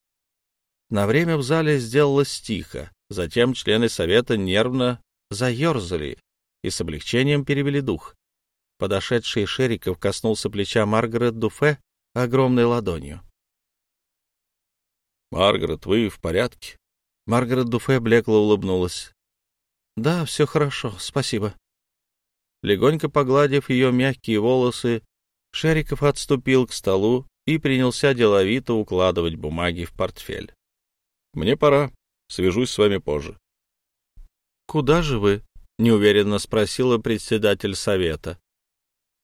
На время в зале сделалось тихо, затем члены совета нервно заерзали и с облегчением перевели дух. Подошедший Шериков коснулся плеча Маргарет Дуфе огромной ладонью. «Маргарет, вы в порядке?» Маргарет Дуфе блекло улыбнулась. «Да, все хорошо, спасибо». Легонько погладив ее мягкие волосы, Шериков отступил к столу и принялся деловито укладывать бумаги в портфель. «Мне пора. Свяжусь с вами позже». «Куда же вы?» — неуверенно спросила председатель совета.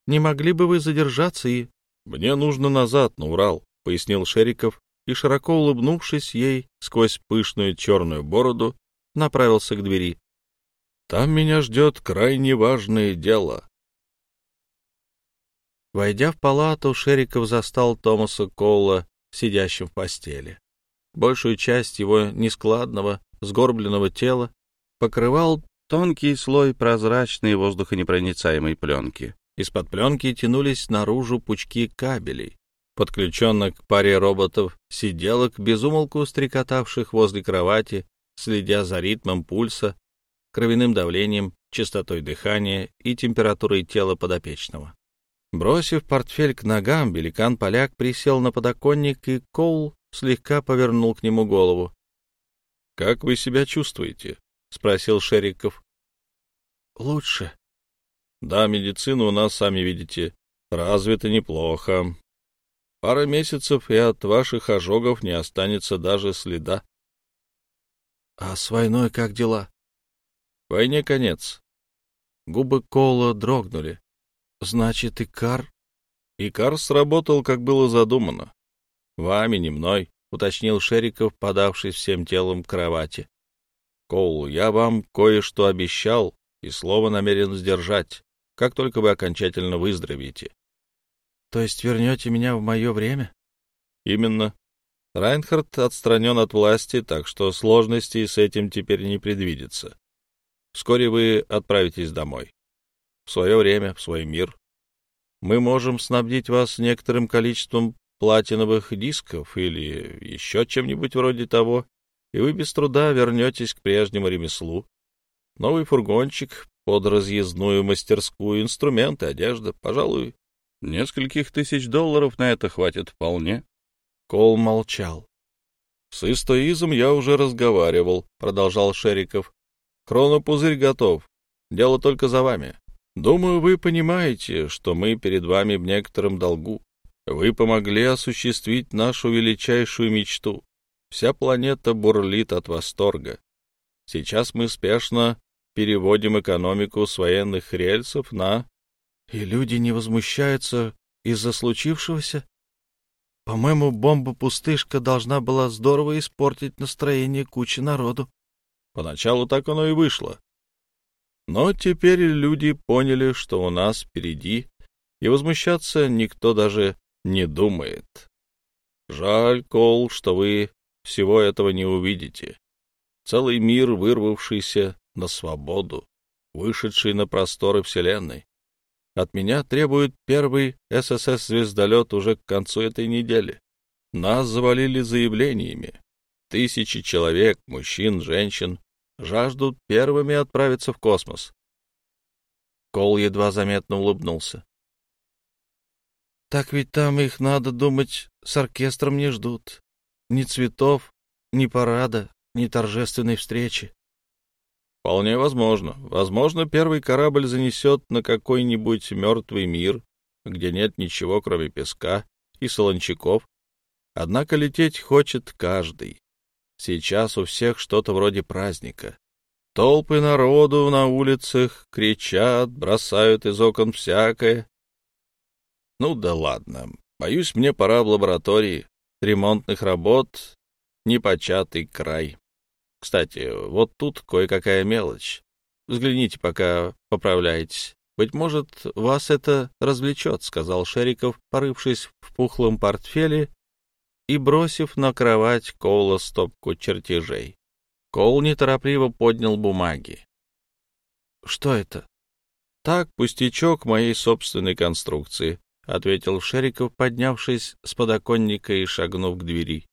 «Не могли бы вы задержаться и...» «Мне нужно назад, на Урал», — пояснил Шериков и, широко улыбнувшись ей сквозь пышную черную бороду, направился к двери. «Там меня ждет крайне важное дело». Войдя в палату, Шериков застал Томаса Коула сидящим в постели. Большую часть его нескладного, сгорбленного тела покрывал тонкий слой прозрачной воздухонепроницаемой пленки. Из-под пленки тянулись наружу пучки кабелей, подключенно к паре роботов-сиделок, безумолку стрекотавших возле кровати, следя за ритмом пульса, кровяным давлением, частотой дыхания и температурой тела подопечного. Бросив портфель к ногам, великан-поляк присел на подоконник, и Коул слегка повернул к нему голову. — Как вы себя чувствуете? — спросил Шериков. — Лучше. — Да, медицина у нас, сами видите, развита неплохо. Пара месяцев, и от ваших ожогов не останется даже следа. — А с войной как дела? — Войне конец. Губы Кола дрогнули. — Значит, Икар... — Икар сработал, как было задумано. Вами, не мной, — уточнил Шериков, подавшись всем телом к кровати. — Коул, я вам кое-что обещал и слово намерен сдержать, как только вы окончательно выздоровеете. То есть вернете меня в мое время? Именно. Райнхард отстранен от власти, так что сложностей с этим теперь не предвидится. Вскоре вы отправитесь домой. В свое время, в свой мир. Мы можем снабдить вас некоторым количеством платиновых дисков или еще чем-нибудь вроде того, и вы без труда вернетесь к прежнему ремеслу. Новый фургончик под разъездную мастерскую, инструменты, одежда, пожалуй, Нескольких тысяч долларов на это хватит вполне. Кол молчал. — С Истоизом я уже разговаривал, — продолжал Шериков. — Хронопузырь готов. Дело только за вами. Думаю, вы понимаете, что мы перед вами в некотором долгу. Вы помогли осуществить нашу величайшую мечту. Вся планета бурлит от восторга. Сейчас мы спешно переводим экономику с военных рельсов на... И люди не возмущаются из-за случившегося? По-моему, бомба-пустышка должна была здорово испортить настроение кучи народу. Поначалу так оно и вышло. Но теперь люди поняли, что у нас впереди, и возмущаться никто даже не думает. Жаль, Кол, что вы всего этого не увидите. Целый мир, вырвавшийся на свободу, вышедший на просторы Вселенной. От меня требует первый ССС-звездолет уже к концу этой недели. Нас завалили заявлениями. Тысячи человек, мужчин, женщин, жаждут первыми отправиться в космос. Кол едва заметно улыбнулся. Так ведь там их, надо думать, с оркестром не ждут. Ни цветов, ни парада, ни торжественной встречи. Вполне возможно. Возможно, первый корабль занесет на какой-нибудь мертвый мир, где нет ничего, кроме песка и солончаков. Однако лететь хочет каждый. Сейчас у всех что-то вроде праздника. Толпы народу на улицах кричат, бросают из окон всякое. Ну да ладно. Боюсь, мне пора в лаборатории. Ремонтных работ непочатый край. Кстати, вот тут кое-какая мелочь. Взгляните, пока поправляетесь. Быть может, вас это развлечет, — сказал Шериков, порывшись в пухлом портфеле и бросив на кровать Коула стопку чертежей. Коул неторопливо поднял бумаги. — Что это? — Так, пустячок моей собственной конструкции, — ответил Шериков, поднявшись с подоконника и шагнув к двери.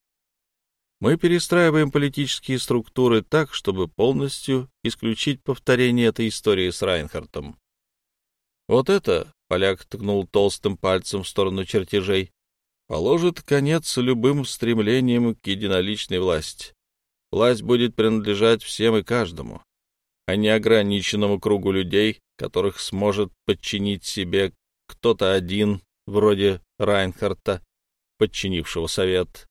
Мы перестраиваем политические структуры так, чтобы полностью исключить повторение этой истории с Райнхартом. Вот это, — поляк ткнул толстым пальцем в сторону чертежей, положит конец любым стремлениям к единоличной власти. Власть будет принадлежать всем и каждому, а не ограниченному кругу людей, которых сможет подчинить себе кто-то один, вроде Райнхарта, подчинившего совет.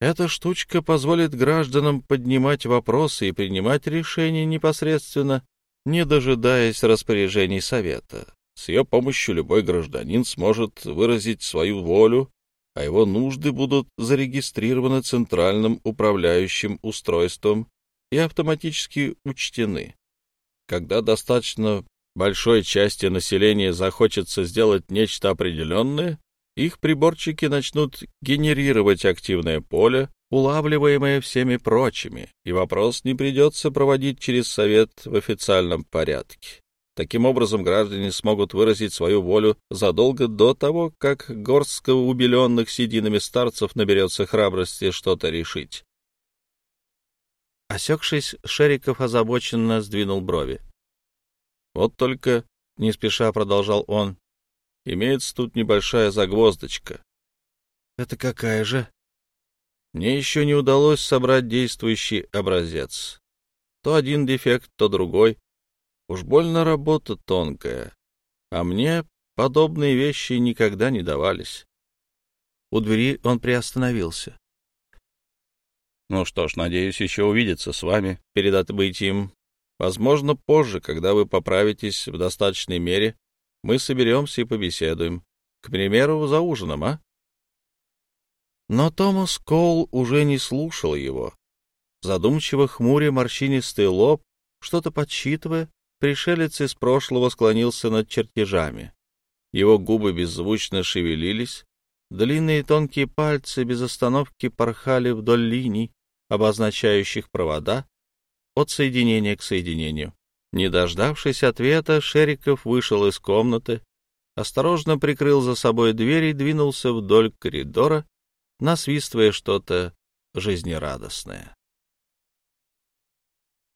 Эта штучка позволит гражданам поднимать вопросы и принимать решения непосредственно, не дожидаясь распоряжений совета. С ее помощью любой гражданин сможет выразить свою волю, а его нужды будут зарегистрированы центральным управляющим устройством и автоматически учтены. Когда достаточно большой части населения захочется сделать нечто определенное, их приборчики начнут генерировать активное поле, улавливаемое всеми прочими, и вопрос не придется проводить через Совет в официальном порядке. Таким образом, граждане смогут выразить свою волю задолго до того, как горстка убеленных сединами старцев наберется храбрости что-то решить. Осекшись, Шериков озабоченно сдвинул брови. Вот только, не спеша продолжал он, имеется тут небольшая загвоздочка. — Это какая же? Мне еще не удалось собрать действующий образец. То один дефект, то другой. Уж больно работа тонкая. А мне подобные вещи никогда не давались. У двери он приостановился. Ну что ж, надеюсь еще увидеться с вами перед отбытием. Возможно, позже, когда вы поправитесь в достаточной мере, мы соберемся и побеседуем. К примеру, за ужином, а? Но Томас Коул уже не слушал его. Задумчиво хмуря морщинистый лоб, что-то подсчитывая, пришелец из прошлого склонился над чертежами. Его губы беззвучно шевелились, длинные тонкие пальцы без остановки порхали вдоль линий, обозначающих провода от соединения к соединению. Не дождавшись ответа, Шериков вышел из комнаты, осторожно прикрыл за собой дверь и двинулся вдоль коридора, насвистывая что-то жизнерадостное.